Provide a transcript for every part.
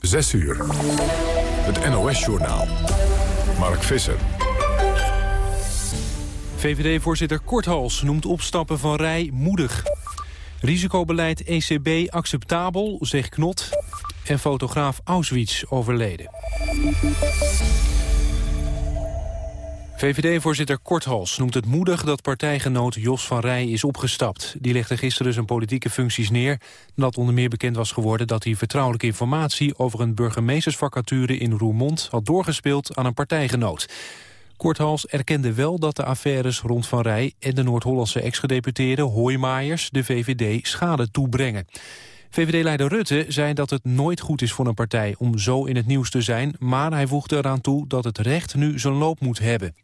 6 uur. Het NOS-journaal. Mark Visser. VVD-voorzitter Korthals noemt opstappen van Rij moedig. Risicobeleid ECB acceptabel, zegt Knot. En fotograaf Auschwitz overleden. VVD-voorzitter Korthals noemt het moedig dat partijgenoot Jos van Rij is opgestapt. Die legde gisteren zijn politieke functies neer... nadat onder meer bekend was geworden dat hij vertrouwelijke informatie... over een burgemeestersvacature in Roermond had doorgespeeld aan een partijgenoot. Korthals erkende wel dat de affaires rond Van Rij... en de Noord-Hollandse ex-gedeputeerde Hoijmaijers de VVD schade toebrengen. VVD-leider Rutte zei dat het nooit goed is voor een partij om zo in het nieuws te zijn, maar hij voegde eraan toe dat het recht nu zijn loop moet hebben.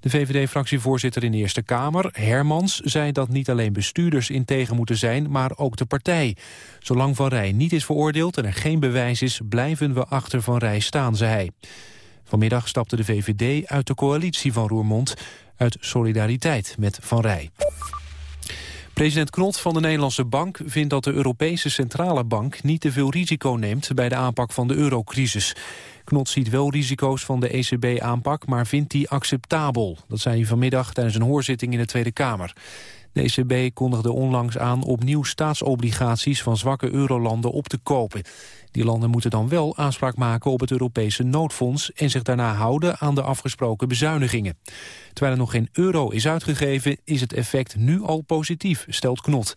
De VVD-fractievoorzitter in de Eerste Kamer, Hermans, zei dat niet alleen bestuurders integer moeten zijn, maar ook de partij. Zolang Van Rij niet is veroordeeld en er geen bewijs is, blijven we achter Van Rij staan, zei hij. Vanmiddag stapte de VVD uit de coalitie van Roermond uit solidariteit met Van Rij. President Knot van de Nederlandse Bank vindt dat de Europese Centrale Bank niet te veel risico neemt bij de aanpak van de eurocrisis. Knot ziet wel risico's van de ECB-aanpak, maar vindt die acceptabel. Dat zei hij vanmiddag tijdens een hoorzitting in de Tweede Kamer. De ECB kondigde onlangs aan opnieuw staatsobligaties van zwakke eurolanden op te kopen. Die landen moeten dan wel aanspraak maken op het Europese noodfonds... en zich daarna houden aan de afgesproken bezuinigingen. Terwijl er nog geen euro is uitgegeven, is het effect nu al positief, stelt Knot.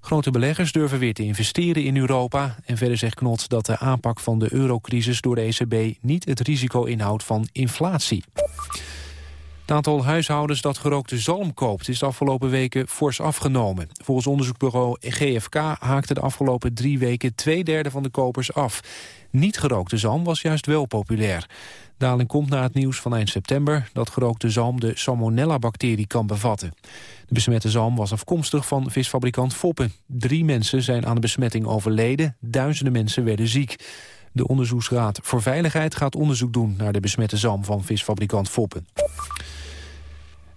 Grote beleggers durven weer te investeren in Europa. En verder zegt Knot dat de aanpak van de eurocrisis door de ECB... niet het risico inhoudt van inflatie. Het aantal huishoudens dat gerookte zalm koopt is de afgelopen weken fors afgenomen. Volgens onderzoekbureau GFK haakte de afgelopen drie weken twee derde van de kopers af. Niet gerookte zalm was juist wel populair. Daling komt na het nieuws van eind september dat gerookte zalm de salmonella-bacterie kan bevatten. De besmette zalm was afkomstig van visfabrikant Foppen. Drie mensen zijn aan de besmetting overleden, duizenden mensen werden ziek. De Onderzoeksraad voor Veiligheid gaat onderzoek doen naar de besmette zalm van visfabrikant Foppen.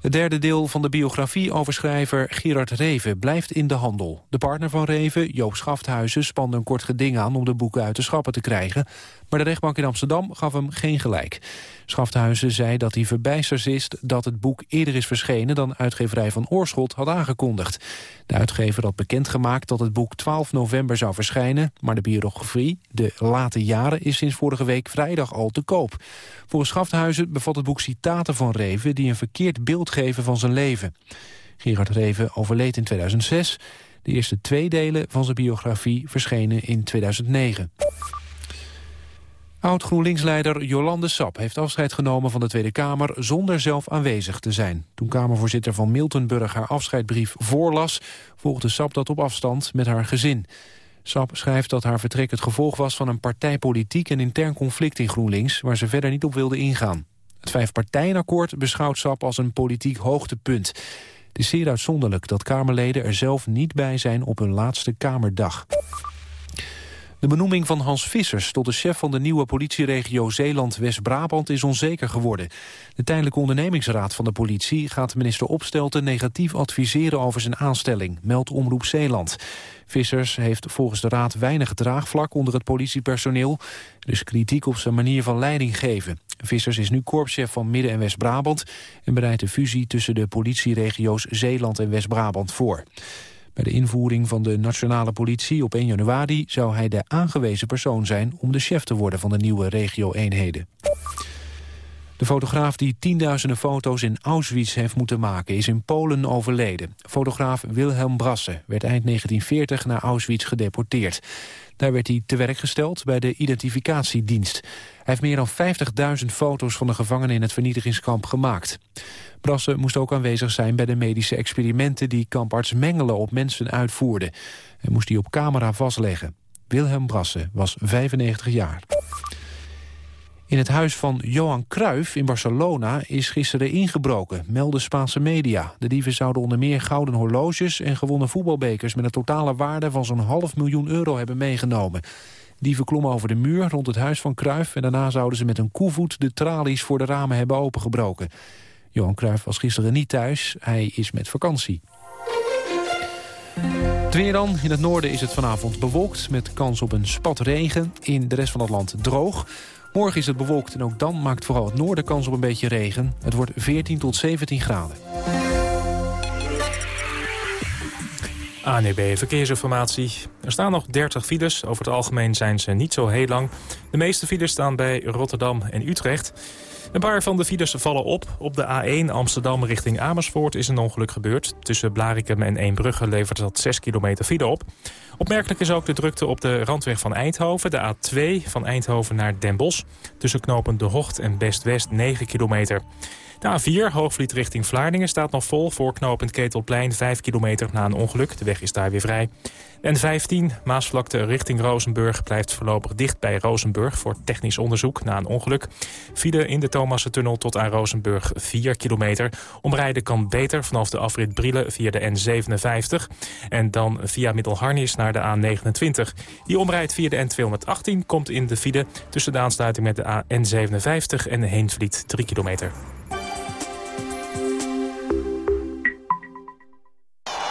Het derde deel van de biografie over schrijver Gerard Reven blijft in de handel. De partner van Reven, Joop Schafthuizen, spande een kort geding aan om de boeken uit de schappen te krijgen. Maar de rechtbank in Amsterdam gaf hem geen gelijk. Schafthuizen zei dat hij verbijsterd is dat het boek eerder is verschenen dan uitgeverij van Oorschot had aangekondigd. De uitgever had bekendgemaakt dat het boek 12 november zou verschijnen, maar de biografie, de late jaren, is sinds vorige week vrijdag al te koop. Volgens Schafthuizen bevat het boek citaten van Reven die een verkeerd beeld geven van zijn leven. Gerard Reven overleed in 2006. De eerste twee delen van zijn biografie verschenen in 2009. Oud-GroenLinks-leider Jolande Sap heeft afscheid genomen van de Tweede Kamer zonder zelf aanwezig te zijn. Toen Kamervoorzitter van Miltenburg haar afscheidbrief voorlas, volgde Sap dat op afstand met haar gezin. Sap schrijft dat haar vertrek het gevolg was van een partijpolitiek en intern conflict in GroenLinks, waar ze verder niet op wilde ingaan. Het vijfpartijenakkoord beschouwt Sap als een politiek hoogtepunt. Het is zeer uitzonderlijk dat Kamerleden er zelf niet bij zijn op hun laatste Kamerdag. De benoeming van Hans Vissers tot de chef van de nieuwe politieregio Zeeland-West-Brabant is onzeker geworden. De tijdelijke ondernemingsraad van de politie gaat minister Opstelten negatief adviseren over zijn aanstelling, meldt Omroep Zeeland. Vissers heeft volgens de raad weinig draagvlak onder het politiepersoneel. Er is kritiek op zijn manier van leiding geven. Vissers is nu korpschef van Midden- en West-Brabant... en bereidt de fusie tussen de politieregio's Zeeland en West-Brabant voor. Bij de invoering van de nationale politie op 1 januari... zou hij de aangewezen persoon zijn om de chef te worden van de nieuwe regio-eenheden. De fotograaf die tienduizenden foto's in Auschwitz heeft moeten maken... is in Polen overleden. Fotograaf Wilhelm Brasse werd eind 1940 naar Auschwitz gedeporteerd. Daar werd hij te werk gesteld bij de identificatiedienst. Hij heeft meer dan 50.000 foto's van de gevangenen in het vernietigingskamp gemaakt. Brasse moest ook aanwezig zijn bij de medische experimenten... die kamparts Mengelen op mensen uitvoerde. Hij moest die op camera vastleggen. Wilhelm Brasse was 95 jaar. In het huis van Johan Cruijff in Barcelona is gisteren ingebroken, melden Spaanse media. De dieven zouden onder meer gouden horloges en gewonnen voetbalbekers... met een totale waarde van zo'n half miljoen euro hebben meegenomen. Dieven klommen over de muur rond het huis van Cruijff... en daarna zouden ze met een koevoet de tralies voor de ramen hebben opengebroken. Johan Cruijff was gisteren niet thuis, hij is met vakantie. Het dan. In het noorden is het vanavond bewolkt met kans op een spat regen. In de rest van het land droog. Morgen is het bewolkt en ook dan maakt vooral het noorden kans op een beetje regen. Het wordt 14 tot 17 graden. ANEB Verkeersinformatie. Er staan nog 30 files. Over het algemeen zijn ze niet zo heel lang. De meeste files staan bij Rotterdam en Utrecht. Een paar van de files vallen op. Op de A1 Amsterdam richting Amersfoort is een ongeluk gebeurd. Tussen Blarikum en Eembrugge levert dat 6 kilometer file op. Opmerkelijk is ook de drukte op de randweg van Eindhoven. De A2 van Eindhoven naar Den Bosch. Tussen knopen De Hocht en Best-West 9 kilometer. De A4, Hoogvliet richting Vlaardingen, staat nog vol voor knooppunt Ketelplein 5 kilometer na een ongeluk. De weg is daar weer vrij. En 15, Maasvlakte richting Rozenburg, blijft voorlopig dicht bij Rozenburg voor technisch onderzoek na een ongeluk. File in de Thomassentunnel tot aan Rozenburg 4 kilometer. Omrijden kan beter vanaf de afrit Brielen via de N57 en dan via Middelharnis naar de A29. Die omrijdt via de N218 komt in de file tussen de aansluiting met de N57 en Heenvliet 3 kilometer.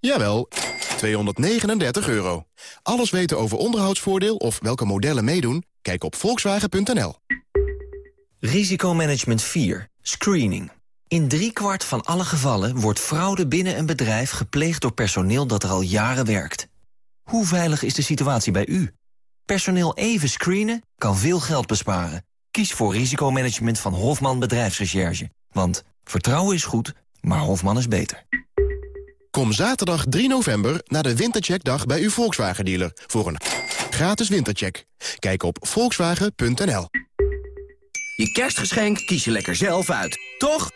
Jawel, 239 euro. Alles weten over onderhoudsvoordeel of welke modellen meedoen? Kijk op volkswagen.nl. Risicomanagement 4. Screening. In driekwart van alle gevallen wordt fraude binnen een bedrijf gepleegd door personeel dat er al jaren werkt. Hoe veilig is de situatie bij u? Personeel even screenen kan veel geld besparen. Kies voor risicomanagement van Hofman Bedrijfsrecherche. Want vertrouwen is goed, maar Hofman is beter. Kom zaterdag 3 november naar de Wintercheckdag bij uw Volkswagen-dealer... voor een gratis wintercheck. Kijk op volkswagen.nl. Je kerstgeschenk kies je lekker zelf uit, toch?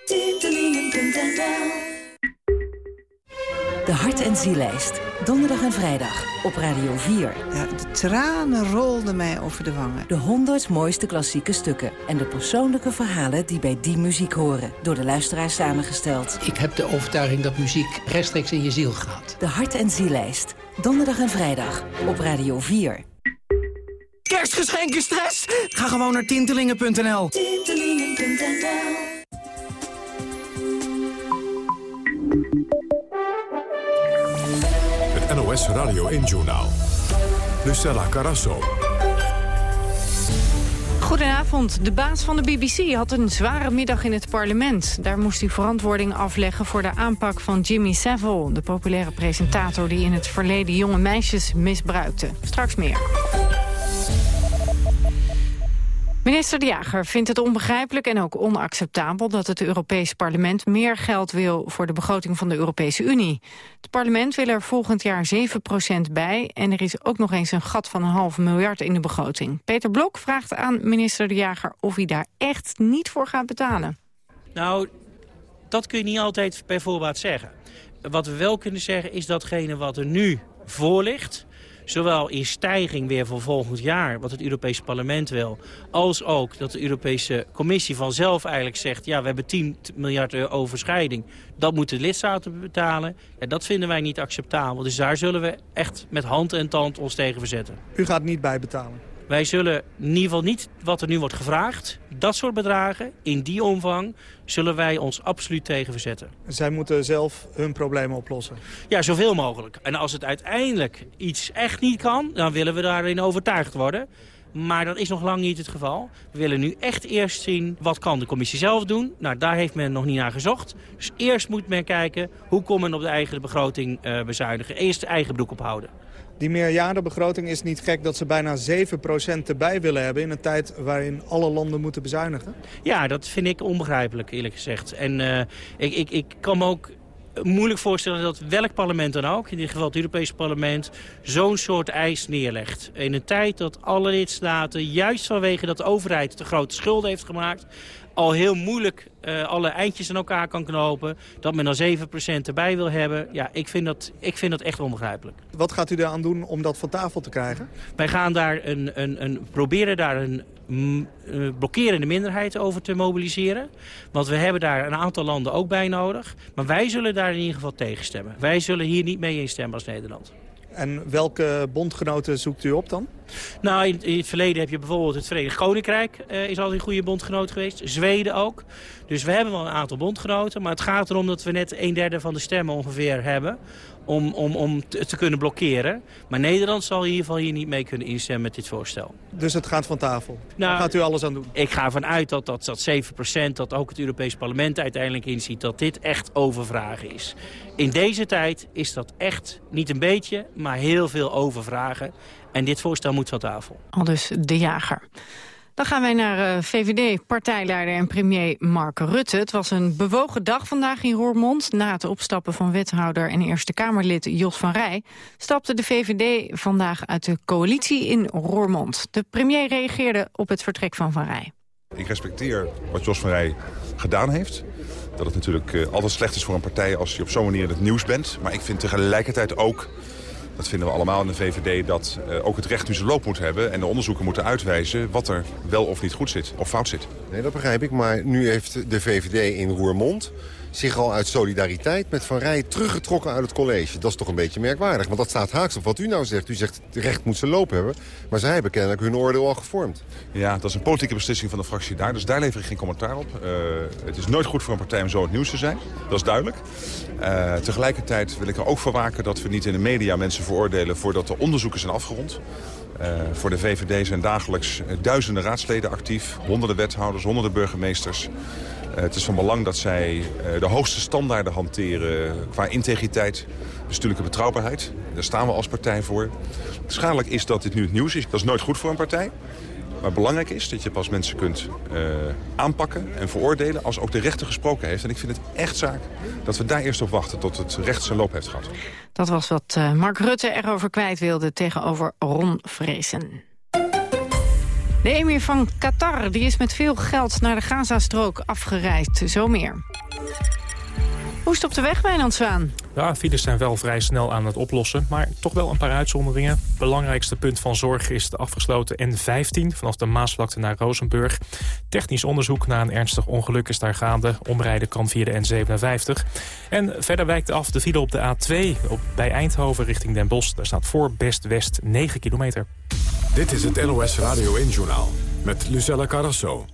De Hart- en Zielijst. Donderdag en vrijdag op Radio 4. Ja, de tranen rolden mij over de wangen. De 100 mooiste klassieke stukken. En de persoonlijke verhalen die bij die muziek horen. Door de luisteraars samengesteld. Ik heb de overtuiging dat muziek rechtstreeks in je ziel gaat. De Hart- en Zielijst. Donderdag en vrijdag op Radio 4. Kerstgeschenken stress? Ga gewoon naar tintelingen.nl. Tintelingen.nl Radio 1-journaal. Lucella Carasso. Goedenavond. De baas van de BBC had een zware middag in het parlement. Daar moest hij verantwoording afleggen voor de aanpak van Jimmy Savile... de populaire presentator die in het verleden jonge meisjes misbruikte. Straks meer. Minister De Jager vindt het onbegrijpelijk en ook onacceptabel dat het Europees Parlement meer geld wil voor de begroting van de Europese Unie. Het parlement wil er volgend jaar 7% bij en er is ook nog eens een gat van een half miljard in de begroting. Peter Blok vraagt aan minister De Jager of hij daar echt niet voor gaat betalen. Nou, dat kun je niet altijd bij voorbaat zeggen. Wat we wel kunnen zeggen is datgene wat er nu voor ligt Zowel in stijging weer voor volgend jaar, wat het Europese parlement wil... als ook dat de Europese Commissie vanzelf eigenlijk zegt... ja, we hebben 10 miljard euro overschrijding. Dat moeten de lidstaten betalen. Ja, dat vinden wij niet acceptabel. Dus daar zullen we echt met hand en tand ons tegen verzetten. U gaat niet bijbetalen? Wij zullen in ieder geval niet wat er nu wordt gevraagd. Dat soort bedragen, in die omvang, zullen wij ons absoluut tegen verzetten. Zij moeten zelf hun problemen oplossen? Ja, zoveel mogelijk. En als het uiteindelijk iets echt niet kan, dan willen we daarin overtuigd worden. Maar dat is nog lang niet het geval. We willen nu echt eerst zien wat kan de commissie zelf doen. Nou, daar heeft men nog niet naar gezocht. Dus eerst moet men kijken hoe komt men op de eigen begroting uh, bezuinigen. Eerst de eigen broek ophouden. Die meerjarenbegroting is niet gek dat ze bijna 7% erbij willen hebben... in een tijd waarin alle landen moeten bezuinigen? Ja, dat vind ik onbegrijpelijk eerlijk gezegd. En uh, ik, ik, ik kan me ook moeilijk voorstellen dat welk parlement dan ook... in dit geval het Europese parlement, zo'n soort eis neerlegt. In een tijd dat alle lidstaten, juist vanwege dat de overheid... te grote schulden heeft gemaakt al heel moeilijk uh, alle eindjes aan elkaar kan knopen. Dat men dan 7% erbij wil hebben. Ja, ik vind, dat, ik vind dat echt onbegrijpelijk. Wat gaat u eraan doen om dat van tafel te krijgen? Wij gaan daar een, een, een, proberen daar een mm, eh, blokkerende minderheid over te mobiliseren. Want we hebben daar een aantal landen ook bij nodig. Maar wij zullen daar in ieder geval tegenstemmen. Wij zullen hier niet mee instemmen als Nederland. En welke bondgenoten zoekt u op dan? Nou, in, het verleden heb je bijvoorbeeld het Verenigd Koninkrijk uh, is altijd een goede bondgenoot geweest. Zweden ook. Dus we hebben wel een aantal bondgenoten. Maar het gaat erom dat we net een derde van de stemmen ongeveer hebben om, om, om te, te, kunnen blokkeren. Maar Nederland zal in ieder geval hier niet mee kunnen instemmen met dit voorstel. Dus het gaat van tafel? Nou, Daar gaat u alles aan doen? Ik ga ervan uit dat, dat, dat 7%, dat ook het Europees Parlement uiteindelijk inziet... dat dit echt overvragen is. In deze tijd is dat echt niet een beetje, maar heel veel overvragen. En dit voorstel moet van tafel. Al dus de jager. Dan gaan wij naar uh, VVD-partijleider en premier Mark Rutte. Het was een bewogen dag vandaag in Roermond. Na het opstappen van wethouder en Eerste Kamerlid Jos van Rij... stapte de VVD vandaag uit de coalitie in Roermond. De premier reageerde op het vertrek van Van Rij. Ik respecteer wat Jos van Rij gedaan heeft. Dat het natuurlijk uh, altijd slecht is voor een partij als je op zo'n manier in het nieuws bent. Maar ik vind tegelijkertijd ook dat vinden we allemaal in de VVD, dat uh, ook het recht nu zijn loop moet hebben... en de onderzoeken moeten uitwijzen wat er wel of niet goed zit, of fout zit. Nee, dat begrijp ik, maar nu heeft de VVD in Roermond zich al uit solidariteit met Van Rij teruggetrokken uit het college. Dat is toch een beetje merkwaardig, want dat staat haaks op wat u nou zegt. U zegt, recht moet zijn loop hebben, maar zij hebben kennelijk hun oordeel al gevormd. Ja, dat is een politieke beslissing van de fractie daar, dus daar lever ik geen commentaar op. Uh, het is nooit goed voor een partij om zo het nieuws te zijn, dat is duidelijk. Uh, tegelijkertijd wil ik er ook voor waken dat we niet in de media mensen veroordelen voordat de onderzoeken zijn afgerond. Uh, voor de VVD zijn dagelijks duizenden raadsleden actief, honderden wethouders, honderden burgemeesters. Uh, het is van belang dat zij de hoogste standaarden hanteren qua integriteit, bestuurlijke betrouwbaarheid. Daar staan we als partij voor. Schadelijk is dat dit nu het nieuws is. Dat is nooit goed voor een partij. Maar belangrijk is dat je pas mensen kunt uh, aanpakken en veroordelen als ook de rechter gesproken heeft. En ik vind het echt zaak dat we daar eerst op wachten tot het recht zijn loop heeft gehad. Dat was wat Mark Rutte erover kwijt wilde tegenover Ron Vreesen. De emir van Qatar die is met veel geld naar de Gazastrook afgereisd. Zo meer. Hoe is het op de weg, Wijnand Zwaan? Ja, files zijn wel vrij snel aan het oplossen, maar toch wel een paar uitzonderingen. Het belangrijkste punt van zorg is de afgesloten N15 vanaf de Maasvlakte naar Rozenburg. Technisch onderzoek na een ernstig ongeluk is daar gaande. Omrijden kan via de N57. En verder wijkt af de file op de A2 op, bij Eindhoven richting Den Bosch. Daar staat voor Best West 9 kilometer. Dit is het NOS Radio 1-journaal met Lucella Carrasso.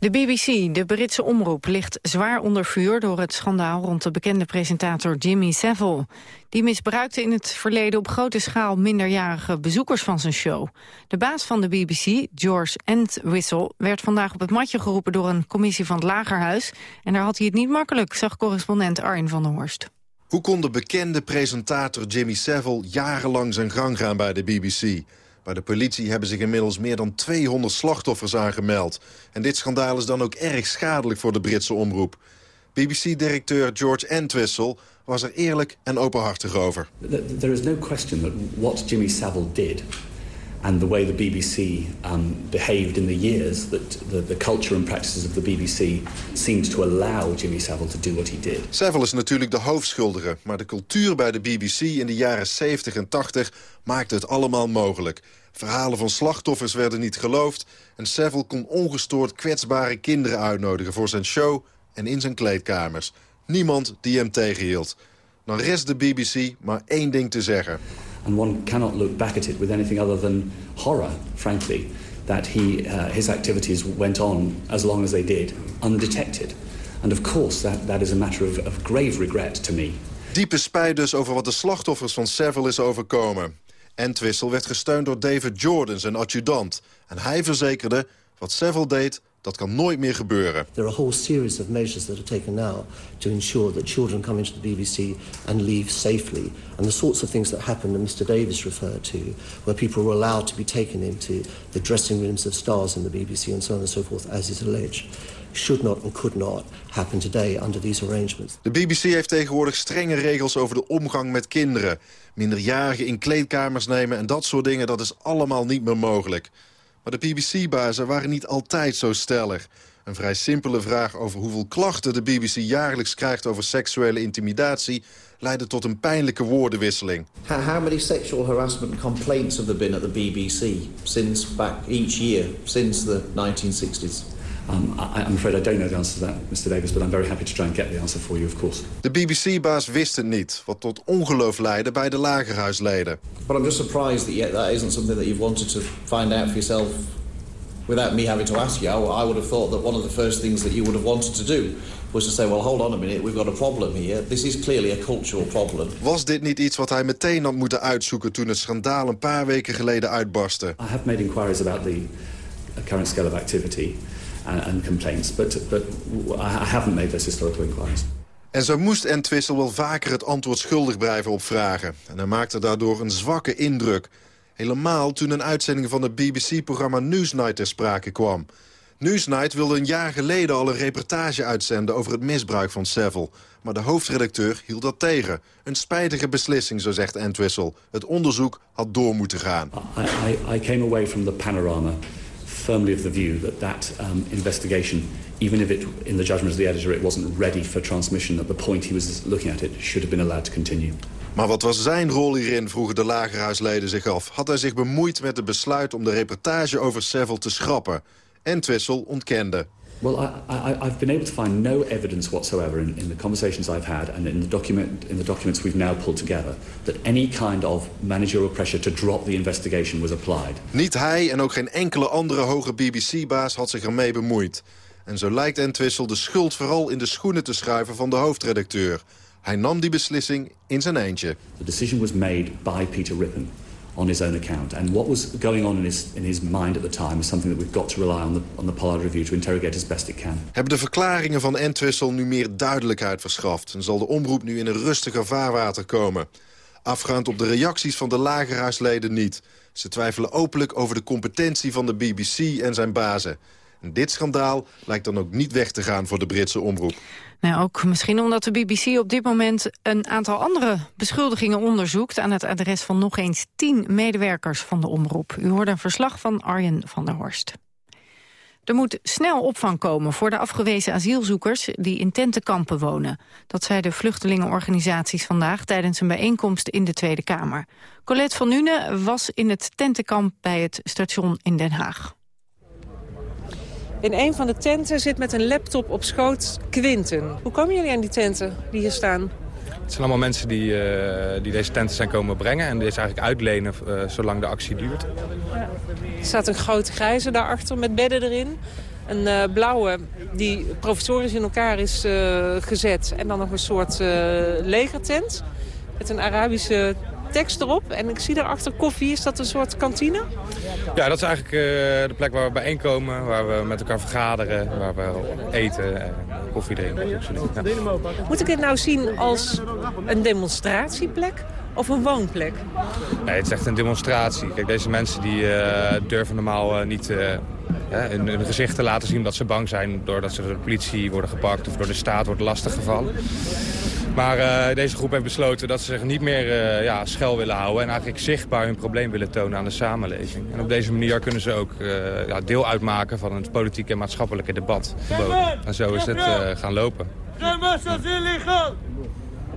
De BBC, de Britse omroep, ligt zwaar onder vuur... door het schandaal rond de bekende presentator Jimmy Savile. Die misbruikte in het verleden op grote schaal minderjarige bezoekers van zijn show. De baas van de BBC, George Entwistle, werd vandaag op het matje geroepen... door een commissie van het Lagerhuis. En daar had hij het niet makkelijk, zag correspondent Arjen van der Horst. Hoe kon de bekende presentator Jimmy Savile jarenlang zijn gang gaan bij de BBC... Bij de politie hebben zich inmiddels meer dan 200 slachtoffers aangemeld. En dit schandaal is dan ook erg schadelijk voor de Britse omroep. BBC-directeur George Entwistle was er eerlijk en openhartig over. There is no question that what Jimmy Savile did and the way the BBC um, behaved in the years that the, the culture and practices of the BBC seemed to allow Jimmy Savile to do what he did. Savile is natuurlijk de hoofdschuldige, maar de cultuur bij de BBC in de jaren 70 en 80 maakte het allemaal mogelijk. Verhalen van slachtoffers werden niet geloofd en Savile kon ongestoord kwetsbare kinderen uitnodigen voor zijn show en in zijn kleedkamers. Niemand die hem tegenhield. Dan rest de BBC maar één ding te zeggen. And one cannot look back at it with anything other than horror, frankly, that he, uh, his activities went on as long as they did, undetected. And of course, that, that is a matter of, of grave regret to me. Diepe spijt dus over wat de slachtoffers van Savile is overkomen. Entwistle werd gesteund door David Jordan, zijn adjudant. En hij verzekerde, wat Savile deed, Dat kan nooit meer gebeuren. There are a whole series of measures that are taken now to ensure that children come into the BBC and leave safely. And the sorts of things that happened that Mr Davis referred to, where people were allowed to be taken into the dressing rooms of stars in the BBC and so on and so forth, as is alleged, should not and could not happen today under these arrangements. De BBC heeft tegenwoordig strenge regels over de omgang met kinderen. Minderjarigen in kleedkamers nemen en dat soort dingen, dat is allemaal niet meer mogelijk. Maar de BBC-bazen waren niet altijd zo stellig. Een vrij simpele vraag over hoeveel klachten de BBC jaarlijks krijgt over seksuele intimidatie leidde tot een pijnlijke woordenwisseling. How, many sexual harassment complaints have there been at the BBC since back each year since the 1960s? Um, I, I'm afraid I don't know the answer to that, Mr Davis, but I'm very happy to try and get the answer for you, of course. De BBC-baas wist het niet, wat tot ongeloof leidde bij de lagerhuisleden. But I'm just surprised that yet that isn't something that you've wanted to find out for yourself without me having to ask you. I, would have thought that one of the first things that you would have wanted to do was to say, well, hold on a minute, we've got a problem here. This is clearly a cultural problem. Was dit niet iets wat hij meteen had moeten uitzoeken toen het schandaal een paar weken geleden uitbarstte? I have made inquiries about the current scale of activity and, and complaints, but, but I haven't made those historical inquiries. En zo moest Entwissel wel vaker het antwoord schuldig blijven op vragen. En hij maakte daardoor een zwakke indruk. Helemaal toen een uitzending van het BBC-programma Newsnight ter sprake kwam. Newsnight wilde een jaar geleden al een reportage uitzenden over het misbruik van Savile. Maar de hoofdredacteur hield dat tegen. Een spijtige beslissing, zo zegt Entwissel. Het onderzoek had door moeten gaan. I, I, I came away from the panorama firmly of the view that that um, investigation, even if it, in the judgment of the editor, it wasn't ready for transmission at the point he was looking at it, should have been allowed to continue. Maar wat was zijn rol hierin, vroegen de lagerhuisleden zich af. Had hij zich bemoeid met het besluit om de reportage over Seville te schrappen? Entwissel ontkende. Well, I, I, I've been able to find no evidence whatsoever in, in the conversations I've had and in the, document, in the documents we've now pulled together that any kind of managerial pressure to drop the investigation was applied. Niet hij en ook geen enkele andere hoge BBC-baas had zich ermee bemoeid. En zo lijkt Entwissel de schuld vooral in de schoenen te schuiven van de hoofdredacteur. Hij nam die beslissing in zijn eentje. The decision was made by Peter Rippon on his own account. And what was going on in his, in his mind at the time is something that we've got to rely on the, on the Pollard Review to interrogate as best it can. Hebben de verklaringen van Entwissel nu meer duidelijkheid verschaft... en zal de omroep nu in een rustiger vaarwater komen? Afgaand op de reacties van de lagerhuisleden niet. Ze twijfelen openlijk over de competentie van de BBC en zijn bazen. Dit schandaal lijkt dan ook niet weg te gaan voor de Britse omroep. Nou, ook misschien omdat de BBC op dit moment een aantal andere beschuldigingen onderzoekt... aan het adres van nog eens tien medewerkers van de omroep. U hoort een verslag van Arjen van der Horst. Er moet snel opvang komen voor de afgewezen asielzoekers die in tentenkampen wonen. Dat zeiden vluchtelingenorganisaties vandaag tijdens een bijeenkomst in de Tweede Kamer. Colette van Nune was in het tentenkamp bij het station in Den Haag. In een van de tenten zit met een laptop op schoot Quinten. Hoe komen jullie aan die tenten die hier staan? Het zijn allemaal mensen die, uh, die deze tenten zijn komen brengen... en deze eigenlijk uitlenen uh, zolang de actie duurt. Ja. Er staat een grote grijze daarachter met bedden erin. Een uh, blauwe die professorisch in elkaar is gezet. En dan nog een soort legertent met een Arabische tekst erop. En ik zie daarachter koffie. Is dat een soort kantine? Ja, dat is eigenlijk uh, de plek waar we bijeenkomen. Waar we met elkaar vergaderen. Waar we eten en koffie drinken. Ja. Moet ik dit nou zien als een demonstratieplek? Of een woonplek? Nee, het is echt een demonstratie. Kijk, deze mensen die uh, durven normaal uh, niet hun, hun gezicht te laten zien dat ze bang zijn... doordat ze door de politie worden gepakt of door de staat wordt lastiggevallen. Maar uh, deze groep heeft besloten dat ze zich niet meer uh, ja, schel willen houden... en eigenlijk zichtbaar hun probleem willen tonen aan de samenleving. En op deze manier kunnen ze ook uh, ja, deel uitmaken van het politieke en maatschappelijke debat. En zo is het gaan lopen.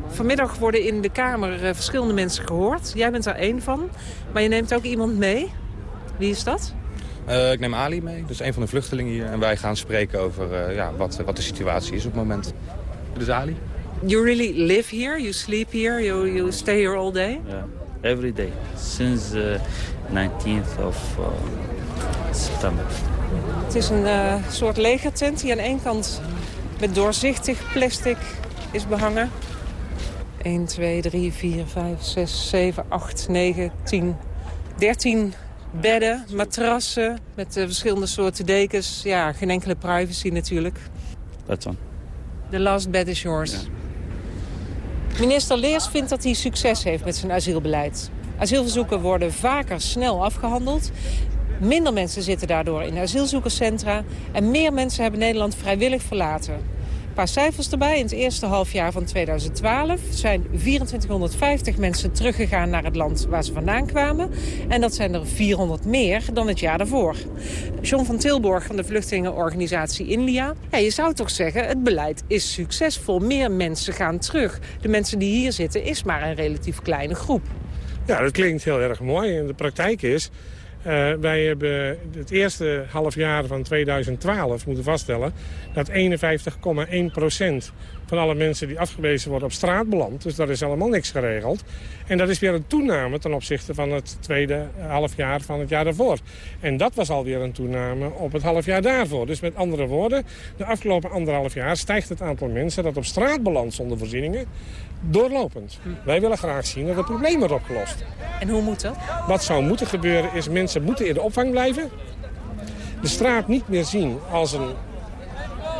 Vanmiddag worden in de Kamer verschillende mensen gehoord. Jij bent daar één van, maar je neemt ook iemand mee. Wie is dat? ik neem Ali mee, dus een van de vluchtelingen hier. En wij gaan spreken over ja, wat, wat de situatie is op het moment. Is Ali. You really live here? You sleep here? You, you stay here all day? Yeah, every day. Since uh, 19th of uh, September. Het is een uh, soort legertent die aan één kant met doorzichtig plastic is behangen. 1, 2, 3, 4, 5, 6, 7, 8, 9, 10, 13 bedden, matrassen met uh, verschillende soorten dekens. Ja, geen enkele privacy natuurlijk. That's on. The last bed is yours. Minister Leers vindt dat hij succes heeft met zijn asielbeleid. Asielverzoeken worden vaker snel afgehandeld. Minder mensen zitten daardoor in asielzoekerscentra... en meer mensen hebben Nederland vrijwillig verlaten. Paar cijfers erbij. In het eerste halfjaar van 2012 zijn 2450 mensen teruggegaan naar het land waar ze vandaan kwamen. En dat zijn er 400 meer dan het jaar daarvoor. John van Tilborg van de vluchtelingenorganisatie Inlia. Ja, je zou toch zeggen, het beleid is succesvol. Meer mensen gaan terug. De mensen die hier zitten is maar een relatief kleine groep. Ja, dat klinkt heel erg mooi. En de praktijk is uh, wij hebben het eerste half jaar van 2012 moeten vaststellen... dat 51,1 van alle mensen die afgewezen worden op straat belandt. Dus daar is helemaal niks geregeld. En dat is weer een toename ten opzichte van het tweede halfjaar van het jaar daarvoor. En dat was alweer een toename op het halfjaar daarvoor. Dus met andere woorden, de afgelopen anderhalf jaar stijgt het aantal mensen... dat op straat belandt zonder voorzieningen doorlopend. Wij willen graag zien dat het probleem wordt opgelost. En hoe moet dat? Wat zou moeten gebeuren is mensen moeten in de opvang blijven. De straat niet meer zien als een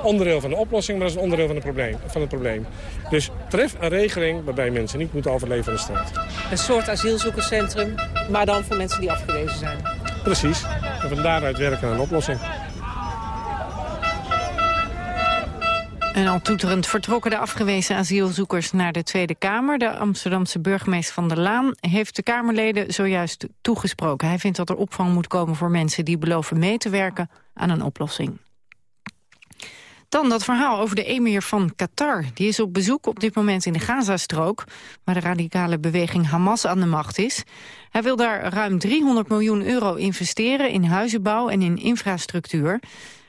onderdeel van de oplossing, maar als een onderdeel van het probleem. Van het probleem. Dus tref een regeling waarbij mensen niet moeten overleven in de straat. Een soort asielzoekerscentrum, maar dan voor mensen die afgewezen zijn. Precies. En van daaruit werken aan een oplossing. En al toeterend vertrokken de afgewezen asielzoekers naar de Tweede Kamer. De Amsterdamse burgemeester Van der Laan heeft de Kamerleden zojuist toegesproken. Hij vindt dat er opvang moet komen voor mensen die beloven mee te werken aan een oplossing. Dan dat verhaal over de emir van Qatar. Die is op bezoek op dit moment in de Gazastrook... waar de radicale beweging Hamas aan de macht is. Hij wil daar ruim 300 miljoen euro investeren in huizenbouw en in infrastructuur.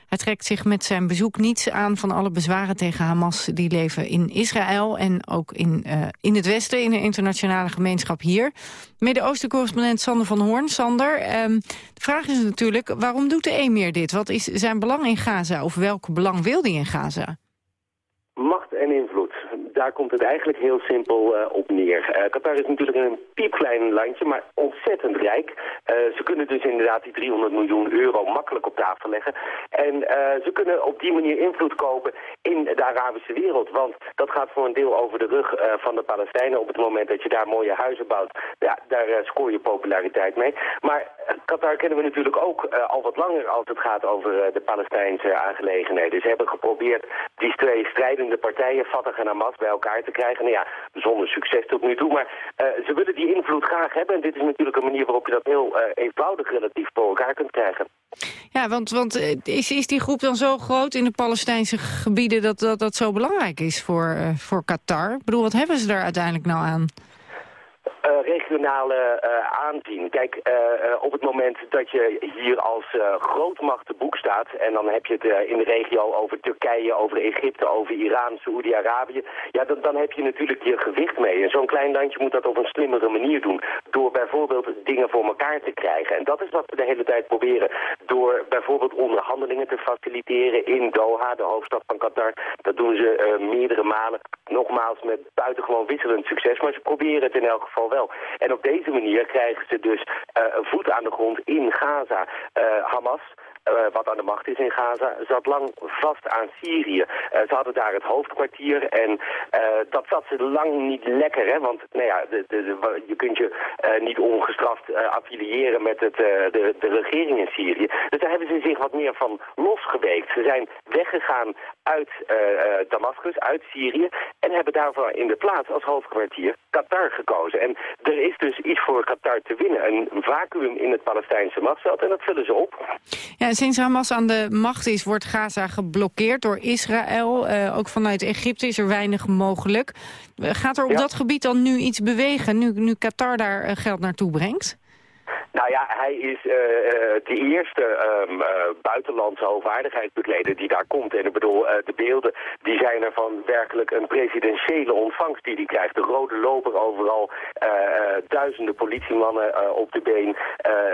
Hij trekt zich met zijn bezoek niets aan van alle bezwaren tegen Hamas... die leven in Israël en ook in, uh, in het Westen, in de internationale gemeenschap hier. Midden-Oosten-correspondent Sander van Hoorn. Sander, um, de vraag is natuurlijk, waarom doet de emir dit? Wat is zijn belang in Gaza of welk belang wil hij in Gaza? Macht en invloed daar komt het eigenlijk heel simpel uh, op neer. Uh, Qatar is natuurlijk een piepklein landje, maar ontzettend rijk. Uh, ze kunnen dus inderdaad die 300 miljoen euro makkelijk op tafel leggen. En ze kunnen op die manier invloed kopen in de Arabische wereld. Want dat gaat voor een deel over de rug van de Palestijnen. Op het moment dat je daar mooie huizen bouwt, ja, daar scoor je populariteit mee. Maar Qatar kennen we natuurlijk ook al wat langer als het gaat over de Palestijnse aangelegenheden. Ze hebben geprobeerd die twee strijdende partijen, Fatah en Hamas, bij elkaar te krijgen. Nou ja, zonder succes tot nu toe. Maar uh, ze willen die invloed graag hebben. En dit is natuurlijk een manier waarop je dat heel uh, eenvoudig relatief voor elkaar kunt krijgen. Ja, want, want uh, is, is die groep dan zo groot in de Palestijnse gebieden... dat dat, dat zo belangrijk is voor, voor Qatar? Ik bedoel, wat hebben ze daar uiteindelijk nou aan? Uh, regionale uh, aanzien. Kijk, uh, op het moment dat je hier als grootmacht te boek staat... en dan heb je het in de regio over Turkije, over Egypte, over Iran, Saoedi-Arabië... ja, dan, dan heb je natuurlijk je gewicht mee. En zo'n klein landje moet dat op een slimmere manier doen... door bijvoorbeeld dingen voor elkaar te krijgen. En dat is wat we de hele tijd proberen. Door bijvoorbeeld onderhandelingen te faciliteren in Doha, de hoofdstad van Qatar. Dat doen ze meerdere malen. Nogmaals met buitengewoon wisselend succes, maar ze proberen het in elk geval wel. En op deze manier krijgen ze dus een voet aan de grond in Gaza. Uh, Hamas wat aan de macht is in Gaza, zat lang vast aan Syrië. Uh, ze hadden daar het hoofdkwartier en uh, dat zat ze lang niet lekker, hè, want nou ja, de, de, je kunt je niet ongestraft affiliëren met het, de, de regering in Syrië. Dus daar hebben ze zich wat meer van losgeweekt. Ze zijn weggegaan uit Damascus, uit Syrië, en hebben daarvoor in de plaats als hoofdkwartier Qatar gekozen. En er is dus iets voor Qatar te winnen, een vacuüm in het Palestijnse machtsveld, en dat vullen ze op. Ja, sinds Hamas aan de macht is, wordt Gaza geblokkeerd door Israël. Uh, ook vanuit Egypte is er weinig mogelijk. Gaat er op ja. dat gebied dan nu iets bewegen, nu, nu Qatar daar geld naartoe brengt? Nou ja, hij is uh, de eerste um, uh, buitenlandse hoogwaardigheidsbekleder die daar komt. En ik bedoel, uh, de beelden die zijn er van werkelijk een presidentiële ontvangst die hij krijgt. De rode loper overal, duizenden politiemannen op de been,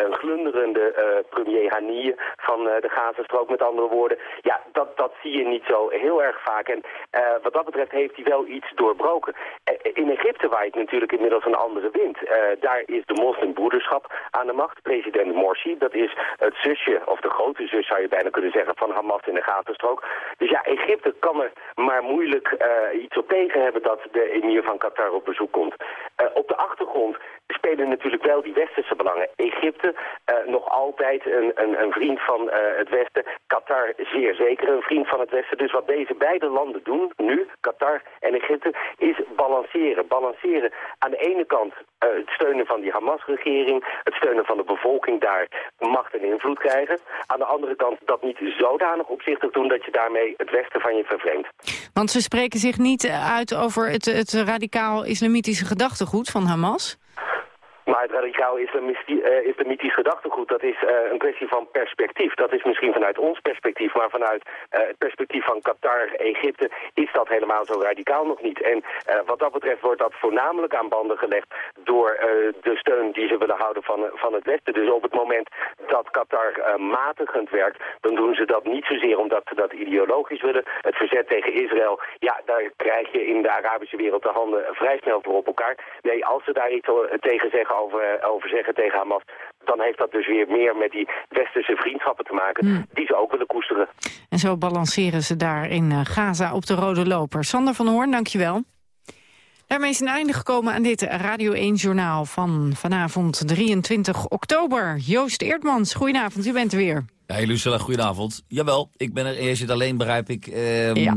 een glunderende premier Haniyeh van de Gazastrook met andere woorden. Ja, dat, dat zie je niet zo heel erg vaak. En wat dat betreft heeft hij wel iets doorbroken. in Egypte waait natuurlijk inmiddels een andere wind. daar is de moslimbroederschap aan de macht, president Morsi. Dat is het zusje, of de grote zus zou je bijna kunnen zeggen, van Hamas in de Gazastrook. Dus ja, Egypte kan er maar moeilijk iets op tegen hebben dat de emir van Qatar op bezoek komt. Op de achtergrond spelen natuurlijk wel die westerse belangen. Egypte uh, nog altijd een, een, een vriend van uh, het Westen. Qatar zeer zeker een vriend van het Westen. Dus wat deze beide landen doen, nu, Qatar en Egypte, is balanceren. Balanceren aan de ene kant uh, het steunen van die Hamas-regering, het steunen van de bevolking daar macht en invloed krijgen. Aan de andere kant dat niet zodanig opzichtig doen dat je daarmee het Westen van je vervreemdt. Want ze spreken zich niet uit over het, het radicaal-islamitische gedachtegoed van Hamas? Maar het radicaal islamitisch gedachtegoed, dat is uh, een kwestie van perspectief. Dat is misschien vanuit ons perspectief, maar vanuit uh, het perspectief van Qatar, Egypte, is dat helemaal zo radicaal nog niet. En wat dat betreft wordt dat voornamelijk aan banden gelegd door de steun die ze willen houden van, van het Westen. Dus op het moment dat Qatar matigend werkt, dan doen ze dat niet zozeer omdat ze dat ideologisch willen. Het verzet tegen Israël, ja, daar krijg je in de Arabische wereld de handen vrij snel voor op elkaar. Nee, als ze daar iets tegen zeggen over, over zeggen tegen Hamas... dan heeft dat dus weer meer met die westerse vriendschappen te maken... Hmm. die ze ook willen koesteren. En zo balanceren ze daar in Gaza op de rode loper. Sander van Hoorn, dankjewel. Daarmee is een einde gekomen aan dit Radio 1-journaal van vanavond 23 oktober. Joost Eertmans, goedenavond, u bent er weer. Hey Lucella, goedenavond. Jawel, ik ben er eerst alleen, begrijp ik. Um, ja.